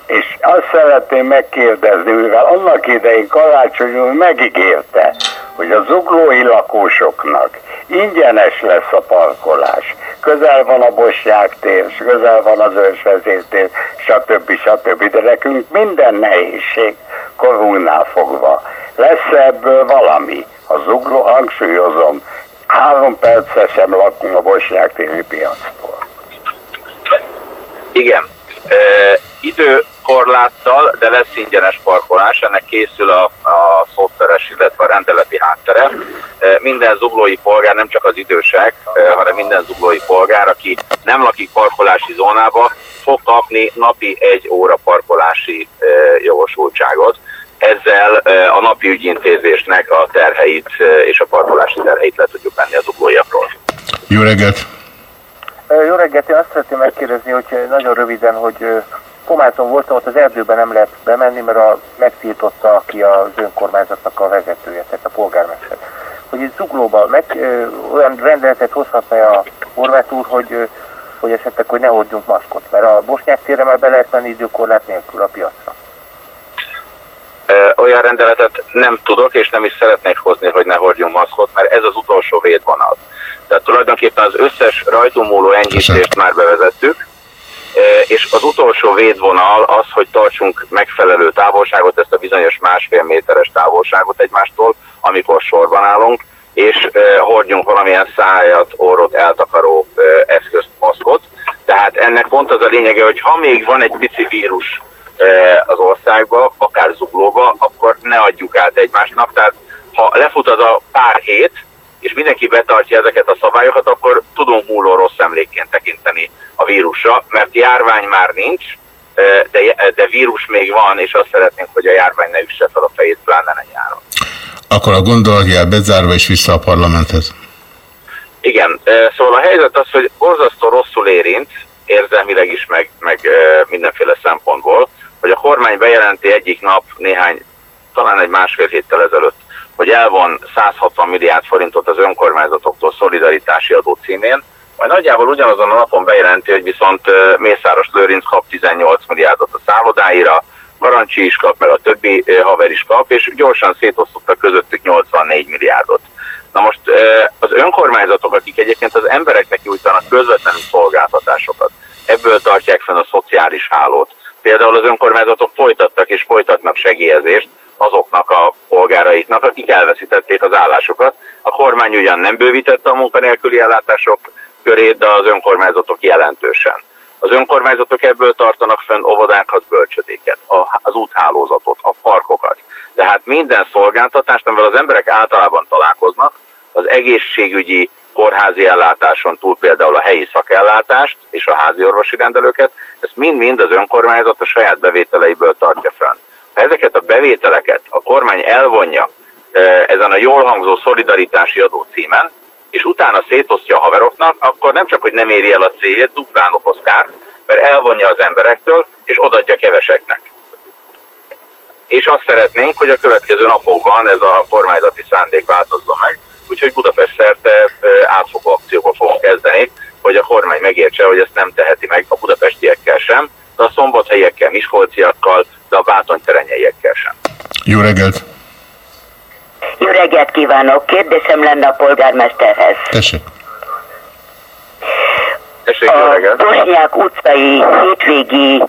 és azt szeretném megkérdezni, mivel annak idején Karácsony úr megígérte, hogy a zuglói lakósoknak ingyenes lesz a parkolás. Közel van a Bosnyák tér, közel van az ősvezértér, stb. stb. De nekünk minden nehézség korunknál fogva. Lesz ebből valami? A zugló, hangsúlyozom, három percre sem lakunk a Bosnyák téri piactól. Igen. E, időkorláttal, de lesz ingyenes parkolás, ennek készül a, a szoftveres, illetve a rendeleti háttere. E, minden zuglói polgár, nem csak az idősek, e, hanem minden zuglói polgár, aki nem lakik parkolási zónába, fog kapni napi egy óra parkolási e, jogosultságot. Ezzel a napi ügyintézésnek a terheit és a parkolási terheit le tudjuk venni az zuglóiakról. Jó reggelt! Jó reggelt, én azt szeretném megkérdezni, hogy nagyon röviden, hogy ö, Komáton voltam, ott az erdőben nem lehet bemenni, mert a, megtiltotta ki az önkormányzatnak a vezetője, tehát a polgármester. Hogy itt Zuglóban meg, ö, olyan rendeletet hozhatna a Horváth úr, hogy, ö, hogy esetleg, hogy ne hordjunk maszkot, mert a Bosnyák térre már be lehet menni időkorlát nélkül a piacra. Olyan rendeletet nem tudok, és nem is szeretnék hozni, hogy ne hordjunk maszkot, mert ez az utolsó védvonal. Tehát tulajdonképpen az összes rajtunk múló enyhítést már bevezettük, és az utolsó védvonal az, hogy tartsunk megfelelő távolságot, ezt a bizonyos másfél méteres távolságot egymástól, amikor sorban állunk, és hordjunk valamilyen szájat, orrot eltakaró eszközt, maszkot. Tehát ennek pont az a lényege, hogy ha még van egy pici vírus az országba, akár zuglóba, akkor ne adjuk át egymásnak. Tehát ha lefut az a pár hét, és mindenki betartja ezeket a szabályokat, akkor tudunk múló rossz emlékként tekinteni a vírusra, mert járvány már nincs, de, de vírus még van, és azt szeretnénk, hogy a járvány ne üsse fel a fejét, pláne ne nyáron. Akkor a gondolagjel bezárva és vissza a parlamenthez. Igen, szóval a helyzet az, hogy borzasztó rosszul érint, érzelmileg is, meg, meg mindenféle szempontból, hogy a kormány bejelenti egyik nap néhány, talán egy másfél héttel ezelőtt, hogy elvon 160 milliárd forintot az önkormányzatoktól szolidaritási adó címén, majd nagyjából ugyanazon a napon bejelenti, hogy viszont Mészáros Lőrinc kap 18 milliárdot a szállodáira, Garancsi is kap, meg a többi haver is kap, és gyorsan szétosztottak közöttük 84 milliárdot. Na most az önkormányzatok, akik egyébként az embereknek nyújtanak közvetlenül szolgáltatásokat, ebből tartják fenn a szociális hálót. Például az önkormányzatok folytattak és folytatnak segélyezést azoknak a polgáraiknak, akik elveszítették az állásokat. A kormány ugyan nem bővítette a munkanélküli ellátások körét, de az önkormányzatok jelentősen. Az önkormányzatok ebből tartanak fenn óvodákat, bölcsödéket, az úthálózatot, a parkokat. Tehát minden szolgáltatást, amivel az emberek általában találkoznak, az egészségügyi kórházi ellátáson túl például a helyi szakellátást és a házi orvosi rendelőket, ezt mind-mind az önkormányzat a saját bevételeiből tartja fenn. Ha ezeket a bevételeket a kormány elvonja eh, ezen a jól hangzó szolidaritási adó címen, és utána szétosztja a haveroknak, akkor nem csak, hogy nem éri el a célját, duplán okoz kárt, mert elvonja az emberektől, és odadja keveseknek. És azt szeretnénk, hogy a következő napokban ez a kormányzati szándék változzon meg, úgyhogy Budapest szerte átfogó akcióba fogunk kezdeni, hogy a kormány megértse, hogy ezt nem teheti meg a budapestiekkel sem, de a szombathelyekkel, miskolciakkal, de a bátonyterenyeiekkel sem. Jó reggelt! Jó reggelt kívánok! Kérdésem lenne a polgármesterhez. Tessék! Tessék, A Bosnyák utcai hétvégi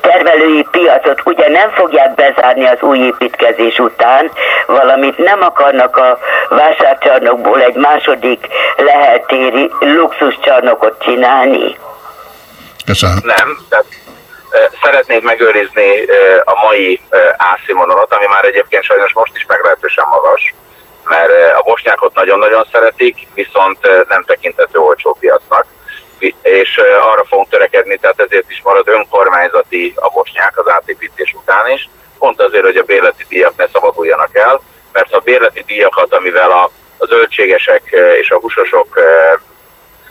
termelői piacot ugye nem fogják bezárni az új építkezés után, valamit nem akarnak a vásárcsarnokból egy második leheltéri luxuscsarnokot csinálni. Köszönöm. Nem, tehát szeretnék megőrizni a mai ö, árszínvonalat, ami már egyébként sajnos most is meglehetősen magas, mert a bosnyákot nagyon-nagyon szeretik, viszont nem tekintető olcsó piacnak, és arra fogunk törekedni, tehát ezért is marad önkormányzati a bosnyák az átépítés után is, pont azért, hogy a bérleti díjak ne szabaduljanak el, mert a bérleti díjakat, amivel a, a zöldségesek és a húsosok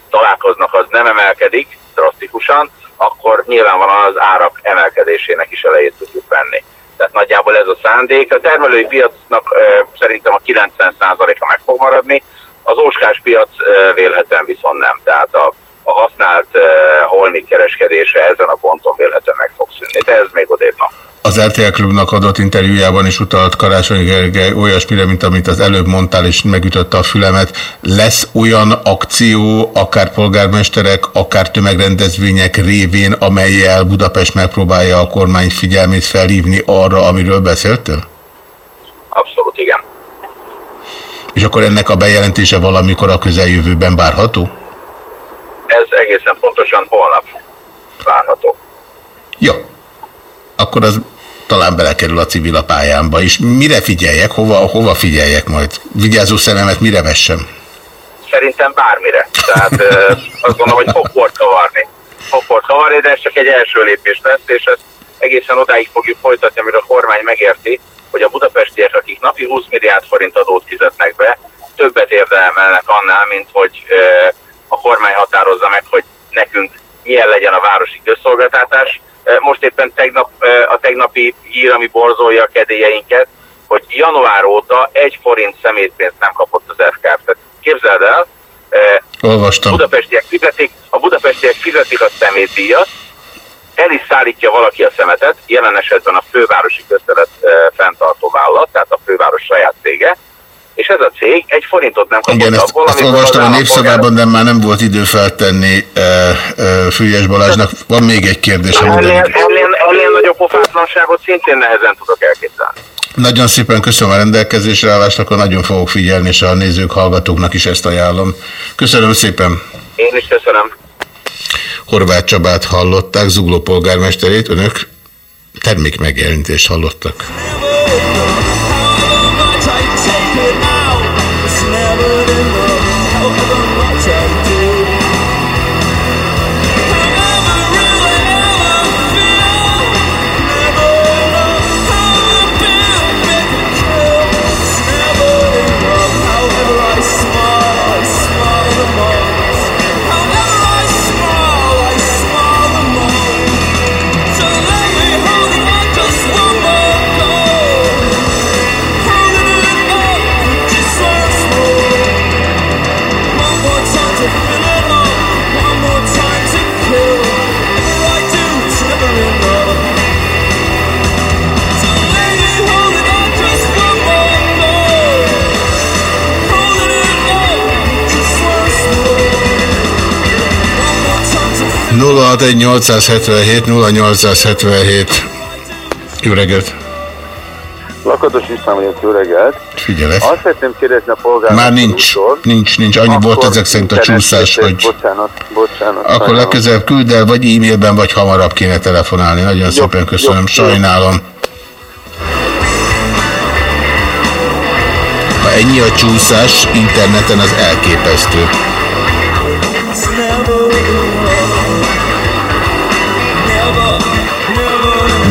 találkoznak, az nem emelkedik drasztikusan, akkor nyilvánvalóan az árak emelkedésének is elejét tudjuk venni. Tehát nagyjából ez a szándék. A termelői piacnak szerintem a 90%-a meg fog maradni, az óskás piac ö, vélhetően viszont nem. Tehát a, a használt ö, holmi kereskedése ezen a ponton vélhetően meg fog szűnni, de ez még odébb van. Az RTL Klubnak adott interjújában is utalt Karácsony Gergely olyasmire, mint amit az előbb mondtál, és megütötte a fülemet. Lesz olyan akció, akár polgármesterek, akár tömegrendezvények révén, amelyel Budapest megpróbálja a kormány figyelmét felhívni arra, amiről beszéltél? Abszolút igen. És akkor ennek a bejelentése valamikor a közeljövőben várható? Ez egészen pontosan holnap várható. Jó. Akkor az talán belekerül a civil a pályámba is. Mire figyeljek? Hova, hova figyeljek majd? Vigyázó szememet mire vessem? Szerintem bármire. Tehát azt gondolom, hogy fog port kavarni. Fog port kavarni, de ez csak egy első lépés lesz, és ezt egészen odáig fogjuk folytatni, amire a kormány megérti, hogy a budapestiek, akik napi 20 milliárd forint adót fizetnek be, többet érdemelnek annál, mint hogy a kormány határozza meg, hogy nekünk milyen legyen a városi közszolgáltatás. Ö, Most éppen tegnap, ö, a tegnapi hír, ami borzolja a kedélyeinket, hogy január óta egy forint szemétpénzt nem kapott az FKF. Tehát képzeld el, ö, Olvastam. budapestiek fizetik, a budapestiek fizetik a szemétdíjat, el is szállítja valaki a szemetet, jelen esetben a fővárosi köztelet e, fenntartó vállalat, tehát a főváros saját cége, és ez a cég egy forintot nem kapott Igen, ezt, abból, ezt olvastam a népszavában, de már nem volt idő feltenni e, e, Fülyes Balázsnak. Van még egy kérdés, Ennél, nagyobb pofátlanságot szintén nehezen tudok elképzelni. Nagyon szépen köszönöm a rendelkezésre állást, akkor nagyon fogok figyelni, és a nézők, hallgatóknak is ezt ajánlom. Köszönöm szépen. Én is köszönöm. Horváth Csabát hallották, Zugló polgármesterét, önök termék megjelentést hallottak. Egy 0877 0877 Jó reggelt! Lakatos István vagyok, jó reggelt. Figyelek. Azt szeretném kérdezni a polgármester Már nincs, úrtól, nincs, nincs. Annyi volt ezek szerint a csúszás, hogy Bocsánat, bocsánat. akkor sajnálom. legközelebb küld el, vagy e-mailben, vagy hamarabb kéne telefonálni. Nagyon szépen köszönöm, jó. sajnálom. Ha ennyi a csúszás, interneten az elképesztő.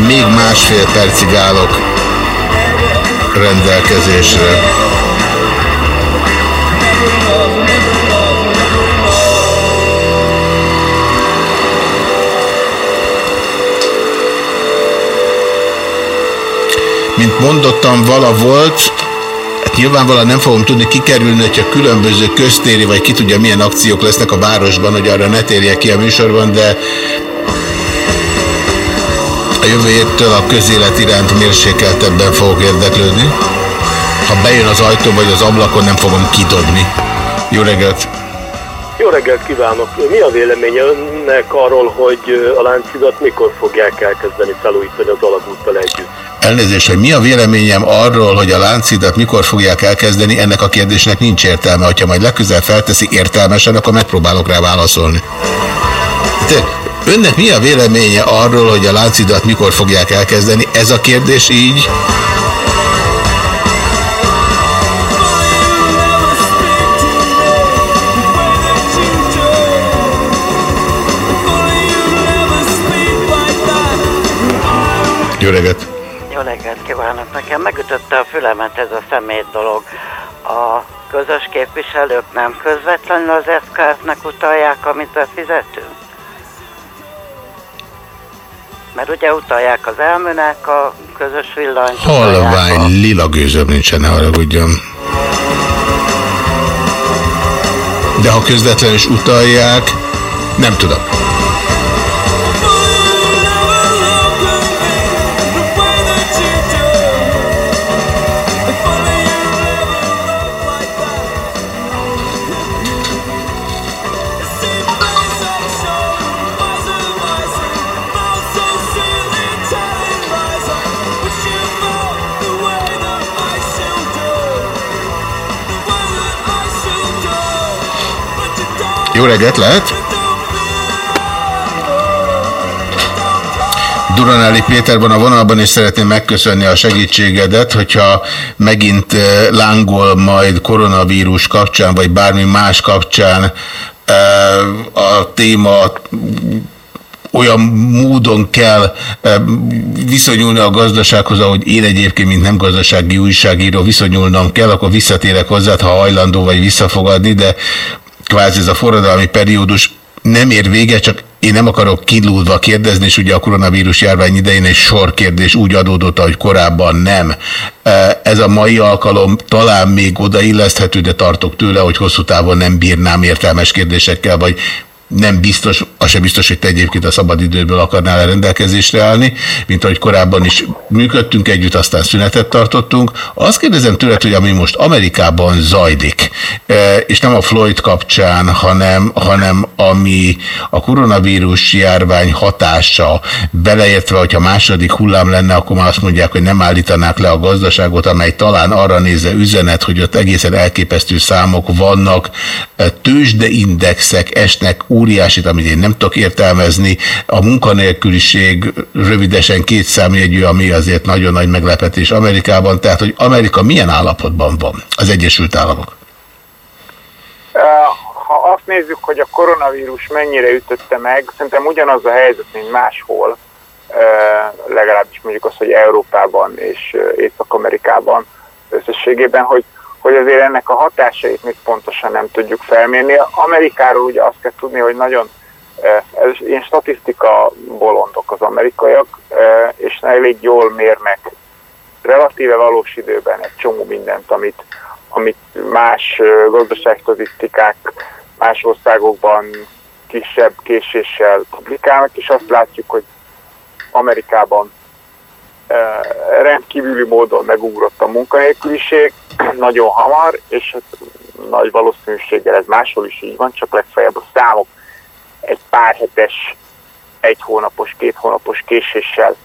Még másfél percig állok rendelkezésre. Mint mondottam, vala volt, hát nyilvánvalóan nem fogom tudni kikerülni, hogyha különböző köztéri, vagy ki tudja milyen akciók lesznek a városban, hogy arra ne térjek ki a műsorban, de a jövő héttől a közélet iránt mérsékeltebben fogok érdeklődni. Ha bejön az ajtó vagy az ablakon, nem fogom kidobni. Jó reggelt! Jó reggelt kívánok! Mi a véleménye önnek arról, hogy a láncidat mikor fogják elkezdeni felújítani az alagúttal együtt? Elnézést, hogy mi a véleményem arról, hogy a láncidat mikor fogják elkezdeni, ennek a kérdésnek nincs értelme. Ha majd legközelebb felteszi értelmesen, akkor megpróbálok rá válaszolni. Te, önnek mi a véleménye arról, hogy a láncidat mikor fogják elkezdeni? Ez a kérdés így? Jó reggelt! Jó reggelt kívánok! Nekem megütötte a fülemet ez a szemét dolog. A közös képviselők nem közvetlenül az SKF-nek utalják, amit befizetünk? Mert ugye utalják az elműnek a közös villanyt. Halvány, lila gőzöm nincsen, ne haragudjam. De ha közvetlenül is utalják, nem tudom. Jó reggelt, lehet? Duranelli Péter van a vonalban, és szeretném megköszönni a segítségedet, hogyha megint eh, lángol majd koronavírus kapcsán, vagy bármi más kapcsán eh, a téma olyan módon kell eh, viszonyulni a gazdasághoz, ahogy én egyébként, mint nem gazdasági újságíró viszonyulnom kell, akkor visszatérek hozzá, ha hajlandó vagy visszafogadni, de kvázi ez a forradalmi periódus nem ér vége, csak én nem akarok kilúdva kérdezni, és ugye a koronavírus járvány idején egy sor kérdés úgy adódott, hogy korábban nem. Ez a mai alkalom talán még odailleszthető, de tartok tőle, hogy hosszú távon nem bírnám értelmes kérdésekkel, vagy nem biztos, az sem biztos, hogy te egyébként a szabadidőből akarnál a rendelkezésre állni, mint ahogy korábban is működtünk együtt, aztán szünetet tartottunk. Azt kérdezem tőled, hogy ami most Amerikában zajlik, e, és nem a Floyd kapcsán, hanem, hanem ami a koronavírus járvány hatása, beleértve, hogyha második hullám lenne, akkor már azt mondják, hogy nem állítanák le a gazdaságot, amely talán arra nézze üzenet, hogy ott egészen elképesztő számok vannak, e, tőzsdeindexek esnek óriásit, amit én nem tudok értelmezni. A munkanélküliség rövidesen két számjegyű, ami azért nagyon nagy meglepetés Amerikában. Tehát, hogy Amerika milyen állapotban van az Egyesült Államok? Ha azt nézzük, hogy a koronavírus mennyire ütötte meg, szerintem ugyanaz a helyzet, mint máshol, legalábbis mondjuk az, hogy Európában és Észak-Amerikában összességében, hogy hogy azért ennek a hatásait még pontosan nem tudjuk felmérni. Amerikáról ugye azt kell tudni, hogy nagyon ez ilyen statisztika bolondok az amerikaiak, és elég jól mérnek relatíve valós időben egy csomó mindent, amit, amit más gazdaságstatisztikák más országokban kisebb késéssel publikálnak, és azt látjuk, hogy Amerikában rendkívüli módon megugrott a munkanélküliség, nagyon hamar, és hát nagy valószínűséggel ez máshol is így van, csak legfeljebb a számok egy pár hetes, egy hónapos, két hónapos késéssel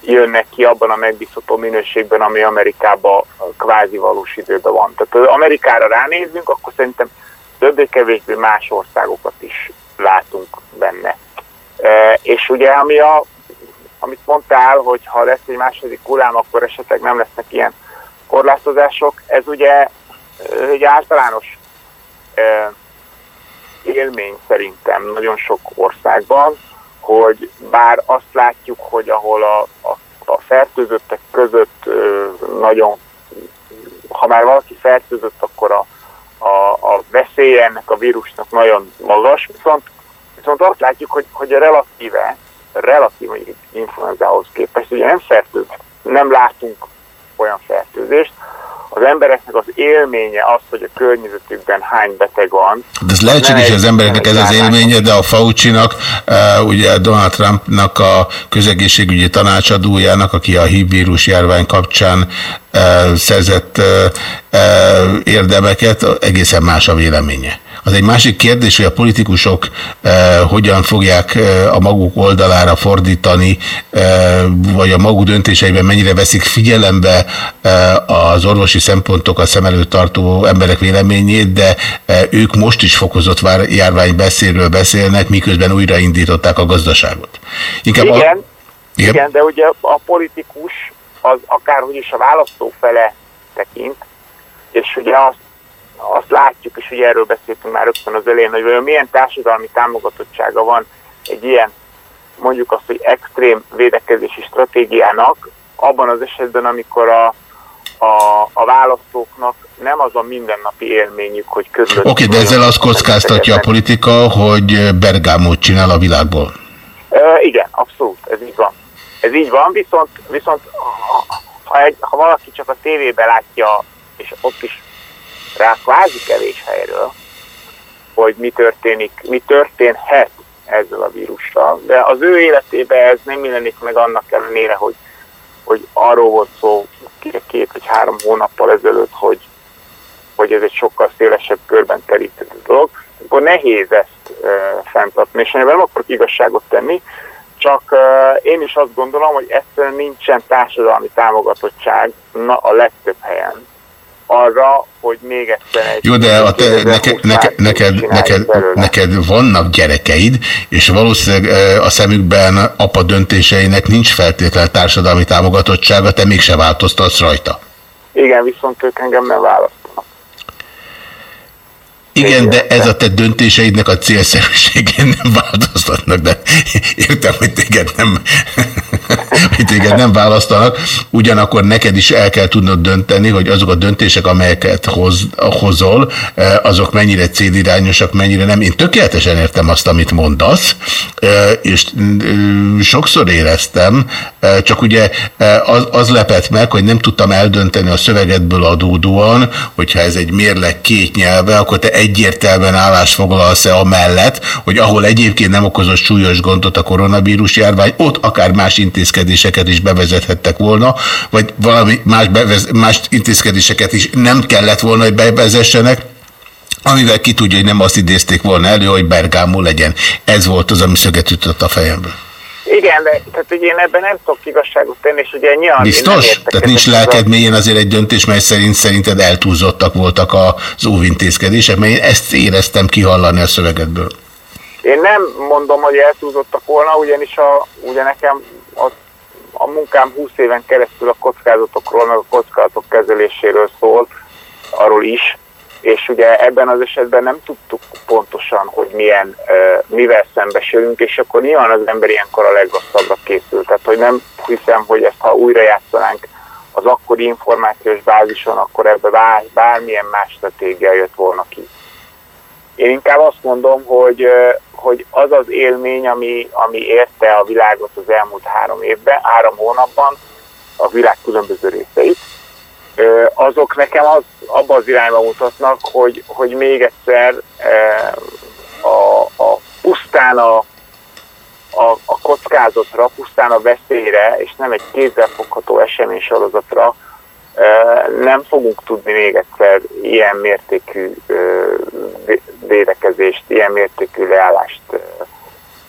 jönnek ki abban a megbízható minőségben, ami Amerikában kvázi valós időben van. Tehát ha Amerikára ránézzünk, akkor szerintem többé-kevésbé más országokat is látunk benne. És ugye ami a amit mondtál, hogy ha lesz egy második hullám, akkor esetleg nem lesznek ilyen korlátozások. Ez ugye egy általános élmény szerintem nagyon sok országban, hogy bár azt látjuk, hogy ahol a, a, a fertőzöttek között nagyon, ha már valaki fertőzött, akkor a, a, a veszélye ennek a vírusnak nagyon magas, viszont, viszont azt látjuk, hogy, hogy a relatíve relatív influenzához képest ugye nem fertőz, nem látunk olyan fertőzést, az embereknek az élménye az, hogy a környezetükben hány beteg van. De ez lehetséges, hogy az embereknek ez az élménye, de a Fauci-nak, uh, ugye Donald Trumpnak a közegészségügyi tanácsadójának, aki a HIV vírus járvány kapcsán uh, szerzett uh, érdemeket, egészen más a véleménye. Az egy másik kérdés, hogy a politikusok e, hogyan fogják e, a maguk oldalára fordítani, e, vagy a maguk döntéseiben mennyire veszik figyelembe e, az orvosi szempontokat szem előtt tartó emberek véleményét, de e, ők most is fokozott járványbeszélről beszélnek, miközben újraindították a gazdaságot. Inkább Igen, a... igen. igen, de ugye a politikus az akárhogy is a választó fele tekint, és ugye azt, azt látjuk, és ugye erről beszéltünk már rögtön az elején, hogy vajon milyen társadalmi támogatottsága van egy ilyen, mondjuk azt, hogy extrém védekezési stratégiának, abban az esetben, amikor a, a, a választóknak nem az a mindennapi élményük, hogy körülöttük... Oké, de ezzel azt kockáztatja a politika, hogy Bergámot csinál a világból. Ö, igen, abszolút, ez így van. Ez így van, viszont, viszont ha, egy, ha valaki csak a tévébe látja, és ott is rá kvázi kevés helyről, hogy mi történik, mi történhet ezzel a vírussal, de az ő életében ez nem jelenik meg annak ellenére, hogy, hogy arról volt szó két vagy három hónappal ezelőtt, hogy, hogy ez egy sokkal szélesebb körben terítő dolog, akkor nehéz ezt uh, fenntartani, és nem akarok igazságot tenni, csak uh, én is azt gondolom, hogy egyszerűen nincsen társadalmi támogatottság na, a legtöbb helyen arra, hogy még egyszer egy... Jó, de a te, neke, neke, neked, neked, neked vannak gyerekeid, és valószínűleg a szemükben apa döntéseinek nincs feltétlenül társadalmi támogatottsága, te mégse változtatsz rajta. Igen, viszont ők engem nem választanak. Igen, de ez a te döntéseidnek a célszerűségén nem változtatnak, de értem, hogy téged nem, hogy téged nem választanak. Ugyanakkor neked is el kell tudnod dönteni, hogy azok a döntések, amelyeket hoz, hozol, azok mennyire célirányosak, mennyire nem. Én tökéletesen értem azt, amit mondasz, és sokszor éreztem, csak ugye az, az lepett meg, hogy nem tudtam eldönteni a szövegedből adódóan, hogyha ez egy mérleg két nyelve, akkor te egyértelműen állásfoglalsz-e amellett, hogy ahol egyébként nem okozott súlyos gondot a koronavírus járvány, ott akár más intézkedéseket is bevezethettek volna, vagy valami más, bevez, más intézkedéseket is nem kellett volna, hogy bevezessenek, amivel ki tudja, hogy nem azt idézték volna elő, hogy Bergámú legyen. Ez volt az, ami szöget ütött a fejemből. Igen, de tehát ugye én ebben nem tudok igazságot tenni, és ugye nyilván... Biztos? Tehát nincs lelked mélyen azért egy döntés, mely szerint szerinted eltúlzottak voltak az óvintézkedések, mert én ezt éreztem kihallani a szövegedből. Én nem mondom, hogy eltúlzottak volna, ugyanis a, ugye nekem a, a munkám 20 éven keresztül a kockázatokról, meg a kockázatok kezeléséről szól, arról is, és ugye ebben az esetben nem tudtuk pontosan, hogy milyen, mivel szembesülünk, és akkor nyilván az ember ilyenkor a legrosszabbra készült. Tehát, hogy nem hiszem, hogy ezt ha újra játszanánk az akkori információs bázison, akkor ebbe bár, bármilyen más stratégia jött volna ki. Én inkább azt mondom, hogy, hogy az az élmény, ami, ami érte a világot az elmúlt három évben, három hónapban, a világ különböző részeit, azok nekem az, abba az irányba mutatnak, hogy, hogy még egyszer a, a pusztán a, a, a kockázatra, pusztán a veszélyre, és nem egy kézzelfogható esemény sorozatra nem fogunk tudni még egyszer ilyen mértékű védekezést, ilyen mértékű leállást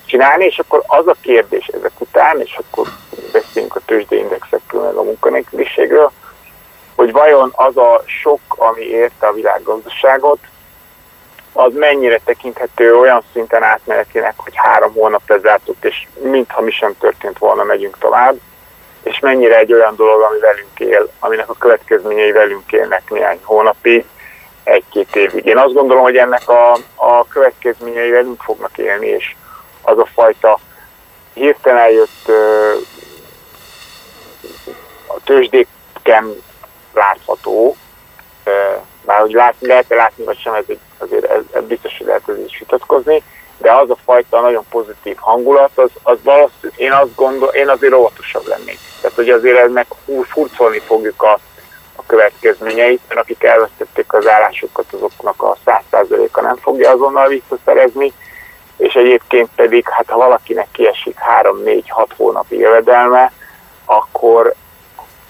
csinálni, és akkor az a kérdés ezek után, és akkor beszélünk a tőzsdeindexekről, meg a munkanélküliségről, hogy vajon az a sok, ami érte a világgazdaságot, az mennyire tekinthető olyan szinten átmenetének, hogy három hónap lezártott, és mintha mi sem történt volna, megyünk tovább, és mennyire egy olyan dolog, ami velünk él, aminek a következményei velünk élnek néhány hónapig, egy-két évig. Én azt gondolom, hogy ennek a, a következményei velünk fognak élni, és az a fajta hirtelen eljött a tőzsdéken látható, már hogy lát, lehet-e látni, vagy sem, ez azért ez, ez biztos, hogy lehet ez is vitatkozni, de az a fajta nagyon pozitív hangulat, az, az valószínűleg, én azt gondol, én azért óvatosabb lennék. Tehát, hogy azért ennek furcolni fogjuk a, a következményeit, mert akik elvesztették az állásukat, azoknak a 100%-a nem fogja azonnal visszaszerezni, és egyébként pedig, hát ha valakinek kiesik 3-4-6 hónapi jövedelme, akkor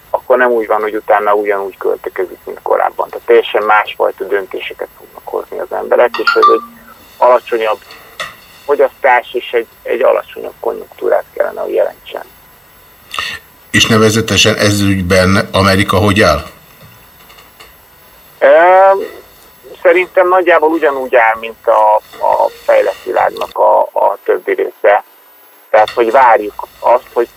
akkor nem úgy van, hogy utána ugyanúgy költekezik, mint korábban. Tehát teljesen másfajta döntéseket fognak hozni. az emberek, és ez egy alacsonyabb fogyasztás és egy, egy alacsonyabb konjunktúrát kellene, hogy jelentsen. És nevezetesen ez ügyben Amerika hogy áll? Szerintem nagyjából ugyanúgy áll, mint a, a fejlett világnak a, a többi része. Tehát, hogy várjuk azt, hogy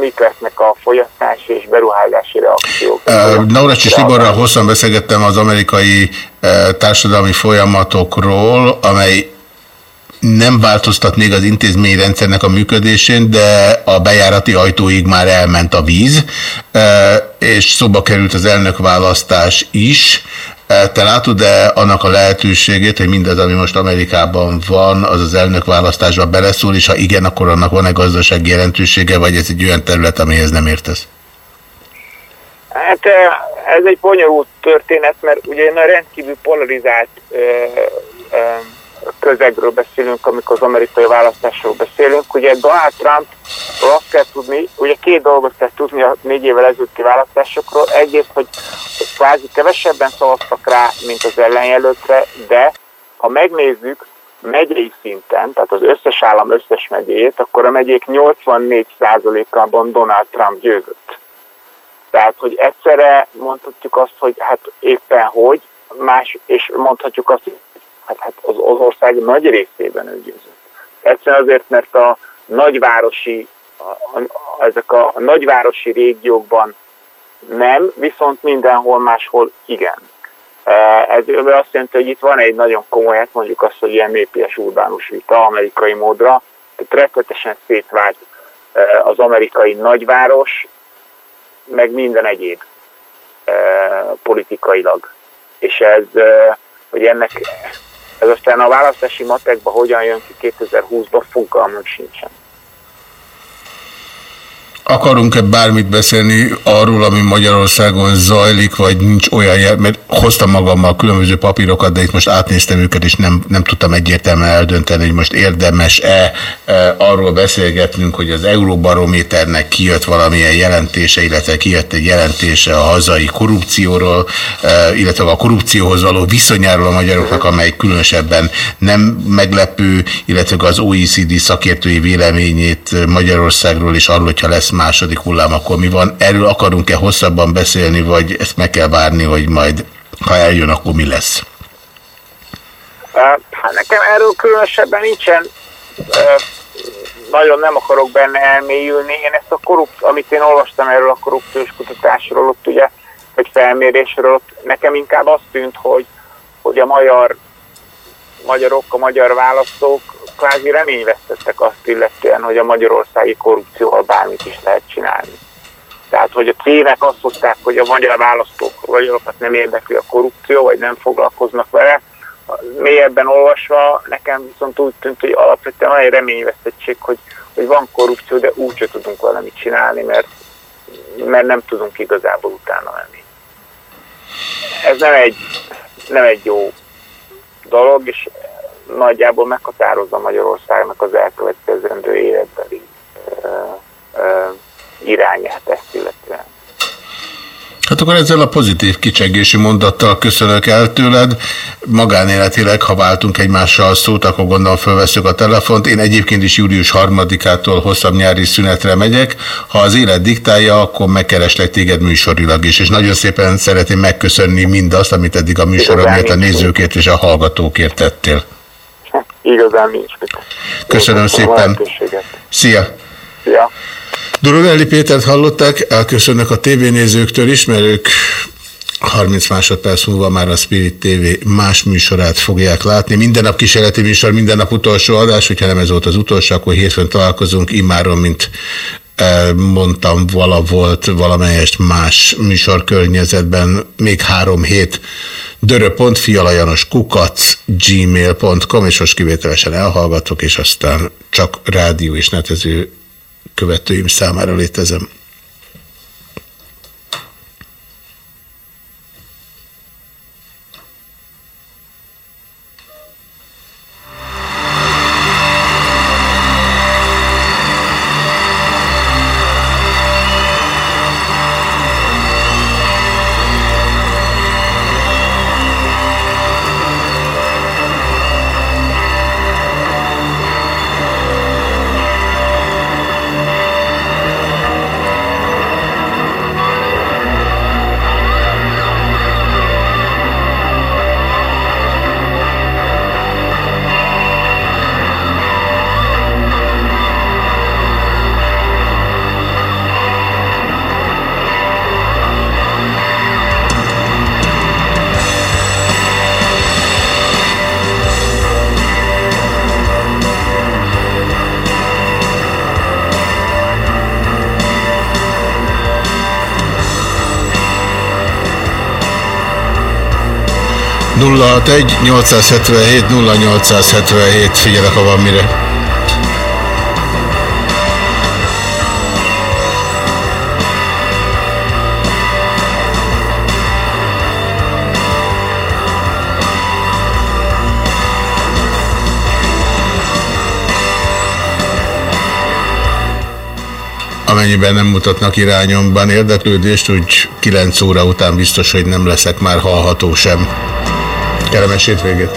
mik lesznek a fogyasztási és beruházási reakciók. Uh, Navracsis Tiborral hosszan beszélgettem az amerikai uh, társadalmi folyamatokról, amely nem változtat még az intézményrendszernek a működésén, de a bejárati ajtóig már elment a víz, és szóba került az elnökválasztás is. Te látod-e annak a lehetőségét, hogy mindez, ami most Amerikában van, az az elnökválasztásba beleszól, és ha igen, akkor annak van-e gazdasági jelentősége, vagy ez egy olyan terület, amihez nem értesz? Hát ez egy bonyolult történet, mert ugye egy rendkívül polarizált közegről beszélünk, amikor az amerikai választásról beszélünk. Ugye Donald Trump azt kell tudni, ugye két dolgot kell tudni a négy évvel ezelőtti választásokról. Egyrészt, hogy kvázi kevesebben szavaztak rá, mint az ellenjelöltre, de ha megnézzük megyei szinten, tehát az összes állam összes megyéjét, akkor a megyék 84%-ában Donald Trump győzött. Tehát, hogy egyszerre mondhatjuk azt, hogy hát éppen hogy, más, és mondhatjuk azt, hogy hát, hát az, az ország nagy részében ő győzött. Egyszerűen azért, mert a nagyvárosi, a, a, ezek a, a nagyvárosi régiókban nem, viszont mindenhol máshol igen. E, ez azt jelenti, hogy itt van egy nagyon komoly, hát mondjuk azt, hogy ilyen népies urbánus vita amerikai módra, tehát rettetesen szétvált e, az amerikai nagyváros, meg minden egyéb e, politikailag. És ez, hogy ennek ez aztán a választási matekba hogyan jön ki 2020-ban, fogalmunk sincsen. Akarunk-e bármit beszélni arról, ami Magyarországon zajlik, vagy nincs olyan jel, mert hoztam magammal különböző papírokat, de itt most átnéztem őket, és nem, nem tudtam egyértelműen eldönteni, hogy most érdemes-e e, arról beszélgetnünk, hogy az Euróbarométernek kijött valamilyen jelentése, illetve kijött egy jelentése a hazai korrupcióról, e, illetve a korrupcióhoz való viszonyáról a magyaroknak, amely különösebben nem meglepő, illetve az OECD szakértői véleményét Magyarországról, és arról, hogyha lesz második hullám, akkor mi van? Erről akarunk-e hosszabban beszélni, vagy ezt meg kell várni, hogy majd, ha eljön, akkor mi lesz? Hát nekem erről különösebben nincsen, nagyon nem akarok benne elmélyülni. Én ezt a korrupt, amit én olvastam erről a korrupciós kutatásról, ott ugye, vagy felmérésről, ott nekem inkább azt tűnt, hogy, hogy a magyar magyarok, a magyar választók kvázi reményvesztettek azt illetően, hogy a magyarországi korrupcióval bármit is lehet csinálni. Tehát, hogy a cégek azt hozták, hogy a magyar választók, magyarokat nem érdekli a korrupció, vagy nem foglalkoznak vele. Mélyebben olvasva nekem viszont úgy tűnt, hogy alapvetően olyan reményvesztettség, hogy, hogy van korrupció, de úgyse tudunk valamit csinálni, mert, mert nem tudunk igazából utána menni. Ez nem egy, nem egy jó dolog, és nagyjából meghatározza Magyarországnak az elkövetkezendő életbeli irányát ezt illetően. Hát akkor ezzel a pozitív kicsengési mondattal köszönök el tőled. Magánéletileg, ha váltunk egymással szót, akkor gondolom fölveszünk a telefont. Én egyébként is július harmadikától hosszabb nyári szünetre megyek. Ha az élet diktálja, akkor megkereslek téged műsorilag is. És nagyon szépen szeretném megköszönni mindazt, amit eddig a műsoromért a nézőkért és a hallgatókért tettél. Igazán nincs mit. Köszönöm szépen. Szia! Szia! Dorogelli Pétert hallották, elköszönnek a tévénézőktől is, mert ők 30 másodperc múlva már a Spirit TV más műsorát fogják látni. Minden nap kísérleti műsor, minden nap utolsó adás, hogyha nem ez volt az utolsó, akkor hétfőn találkozunk immáron, mint mondtam, vala volt valamelyest más műsorkörnyezetben, még három hét dörö.fialajanos kukac gmail.com, és most kivételesen elhallgatok, és aztán csak rádió és netező követőim számára létezem. 061 877 0877 figyelek, ha van mire. Amennyiben nem mutatnak irányomban érdeklődést, úgy 9 óra után biztos, hogy nem leszek már hallható sem. Kellemes hétvégét!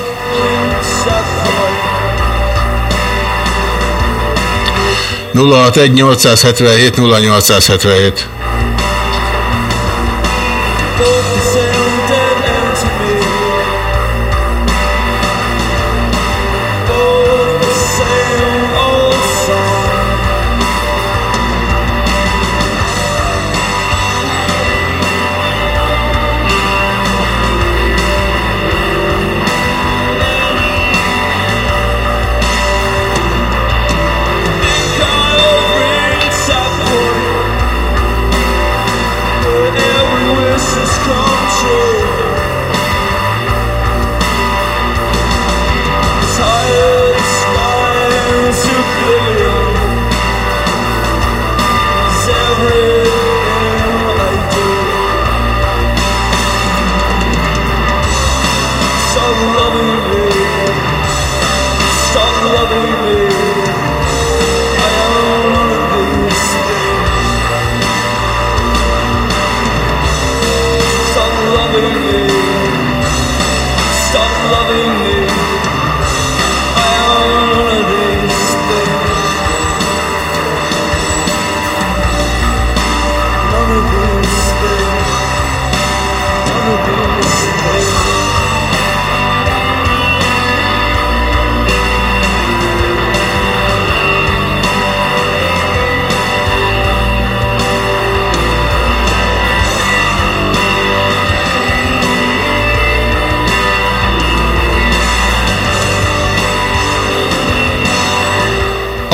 nulla hat egy 877 0877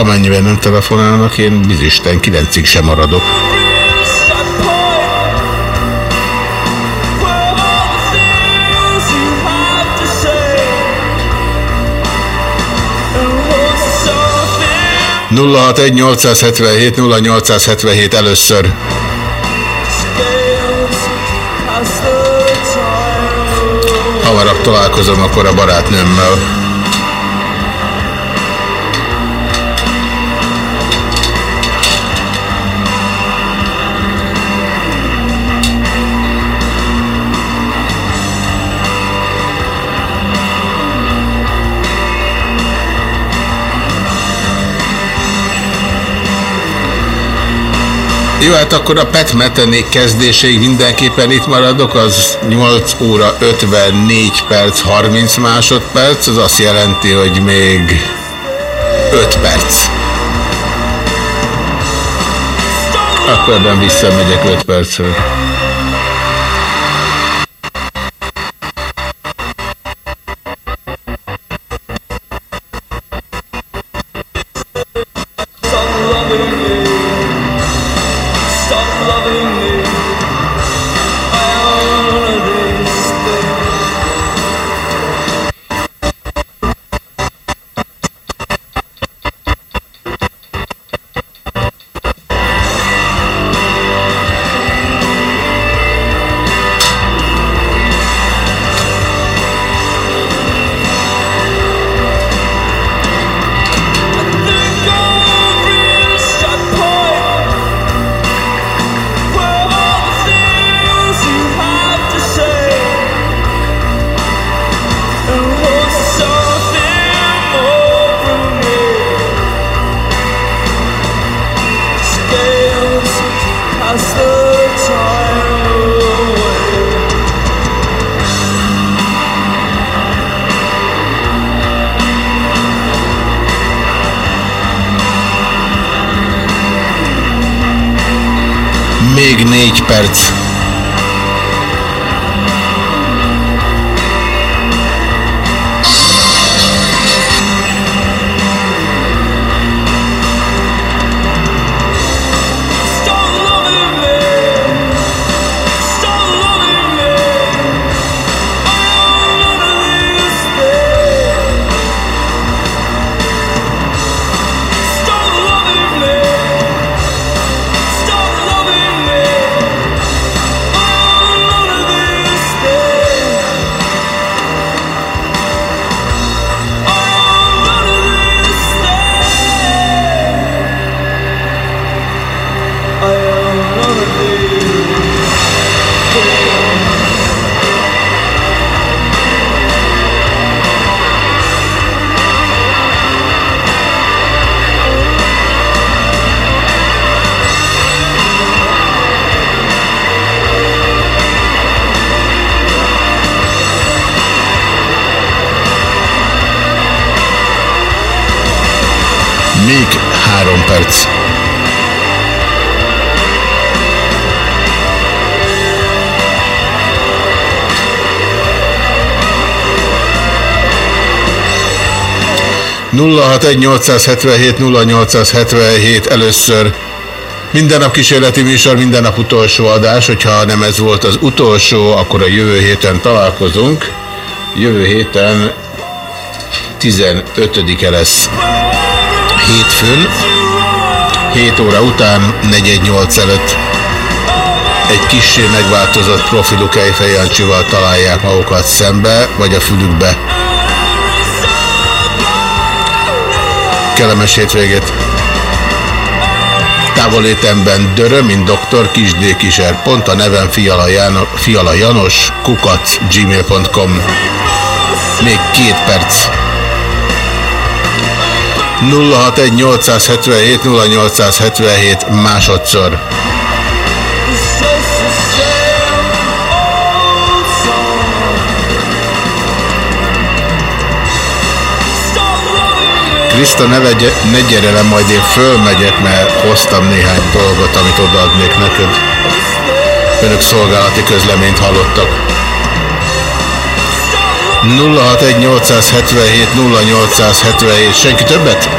Amennyiben nem telefonálnak, én bizisten 9-ig sem maradok. nulla hat egy 877 0877 először. Hamarabb találkozom akkor a barátnőmmel. Jó, hát akkor a Pet Metanék kezdéséig mindenképpen itt maradok, az 8 óra 54 perc 30 másodperc, az azt jelenti, hogy még 5 perc. Akkor ebben visszamegyek 5 percre. 061 0877 először. Minden nap kísérleti műsor, minden nap utolsó adás, hogyha nem ez volt az utolsó, akkor a jövő héten találkozunk. Jövő héten 15-e lesz hétfőn, 7 óra után, 418 előtt egy kissé megváltozott profilú Kejfej Jancsival találják magukat szembe, vagy a fülükbe. Kellemes hétvégét! Távolétemben dörö, mint dr. Kisdé Kiser. Pont a nevem Fiala, János, Fiala Janos, kukac, gmail.com. Még két perc. 061 877 0877 másodszor. Krista, ne, vegye, ne gyere le, majd én fölmegyek, mert hoztam néhány dolgot, amit odaadnék neked. Önök szolgálati közleményt hallottak. 061 877 0877 Senki többet?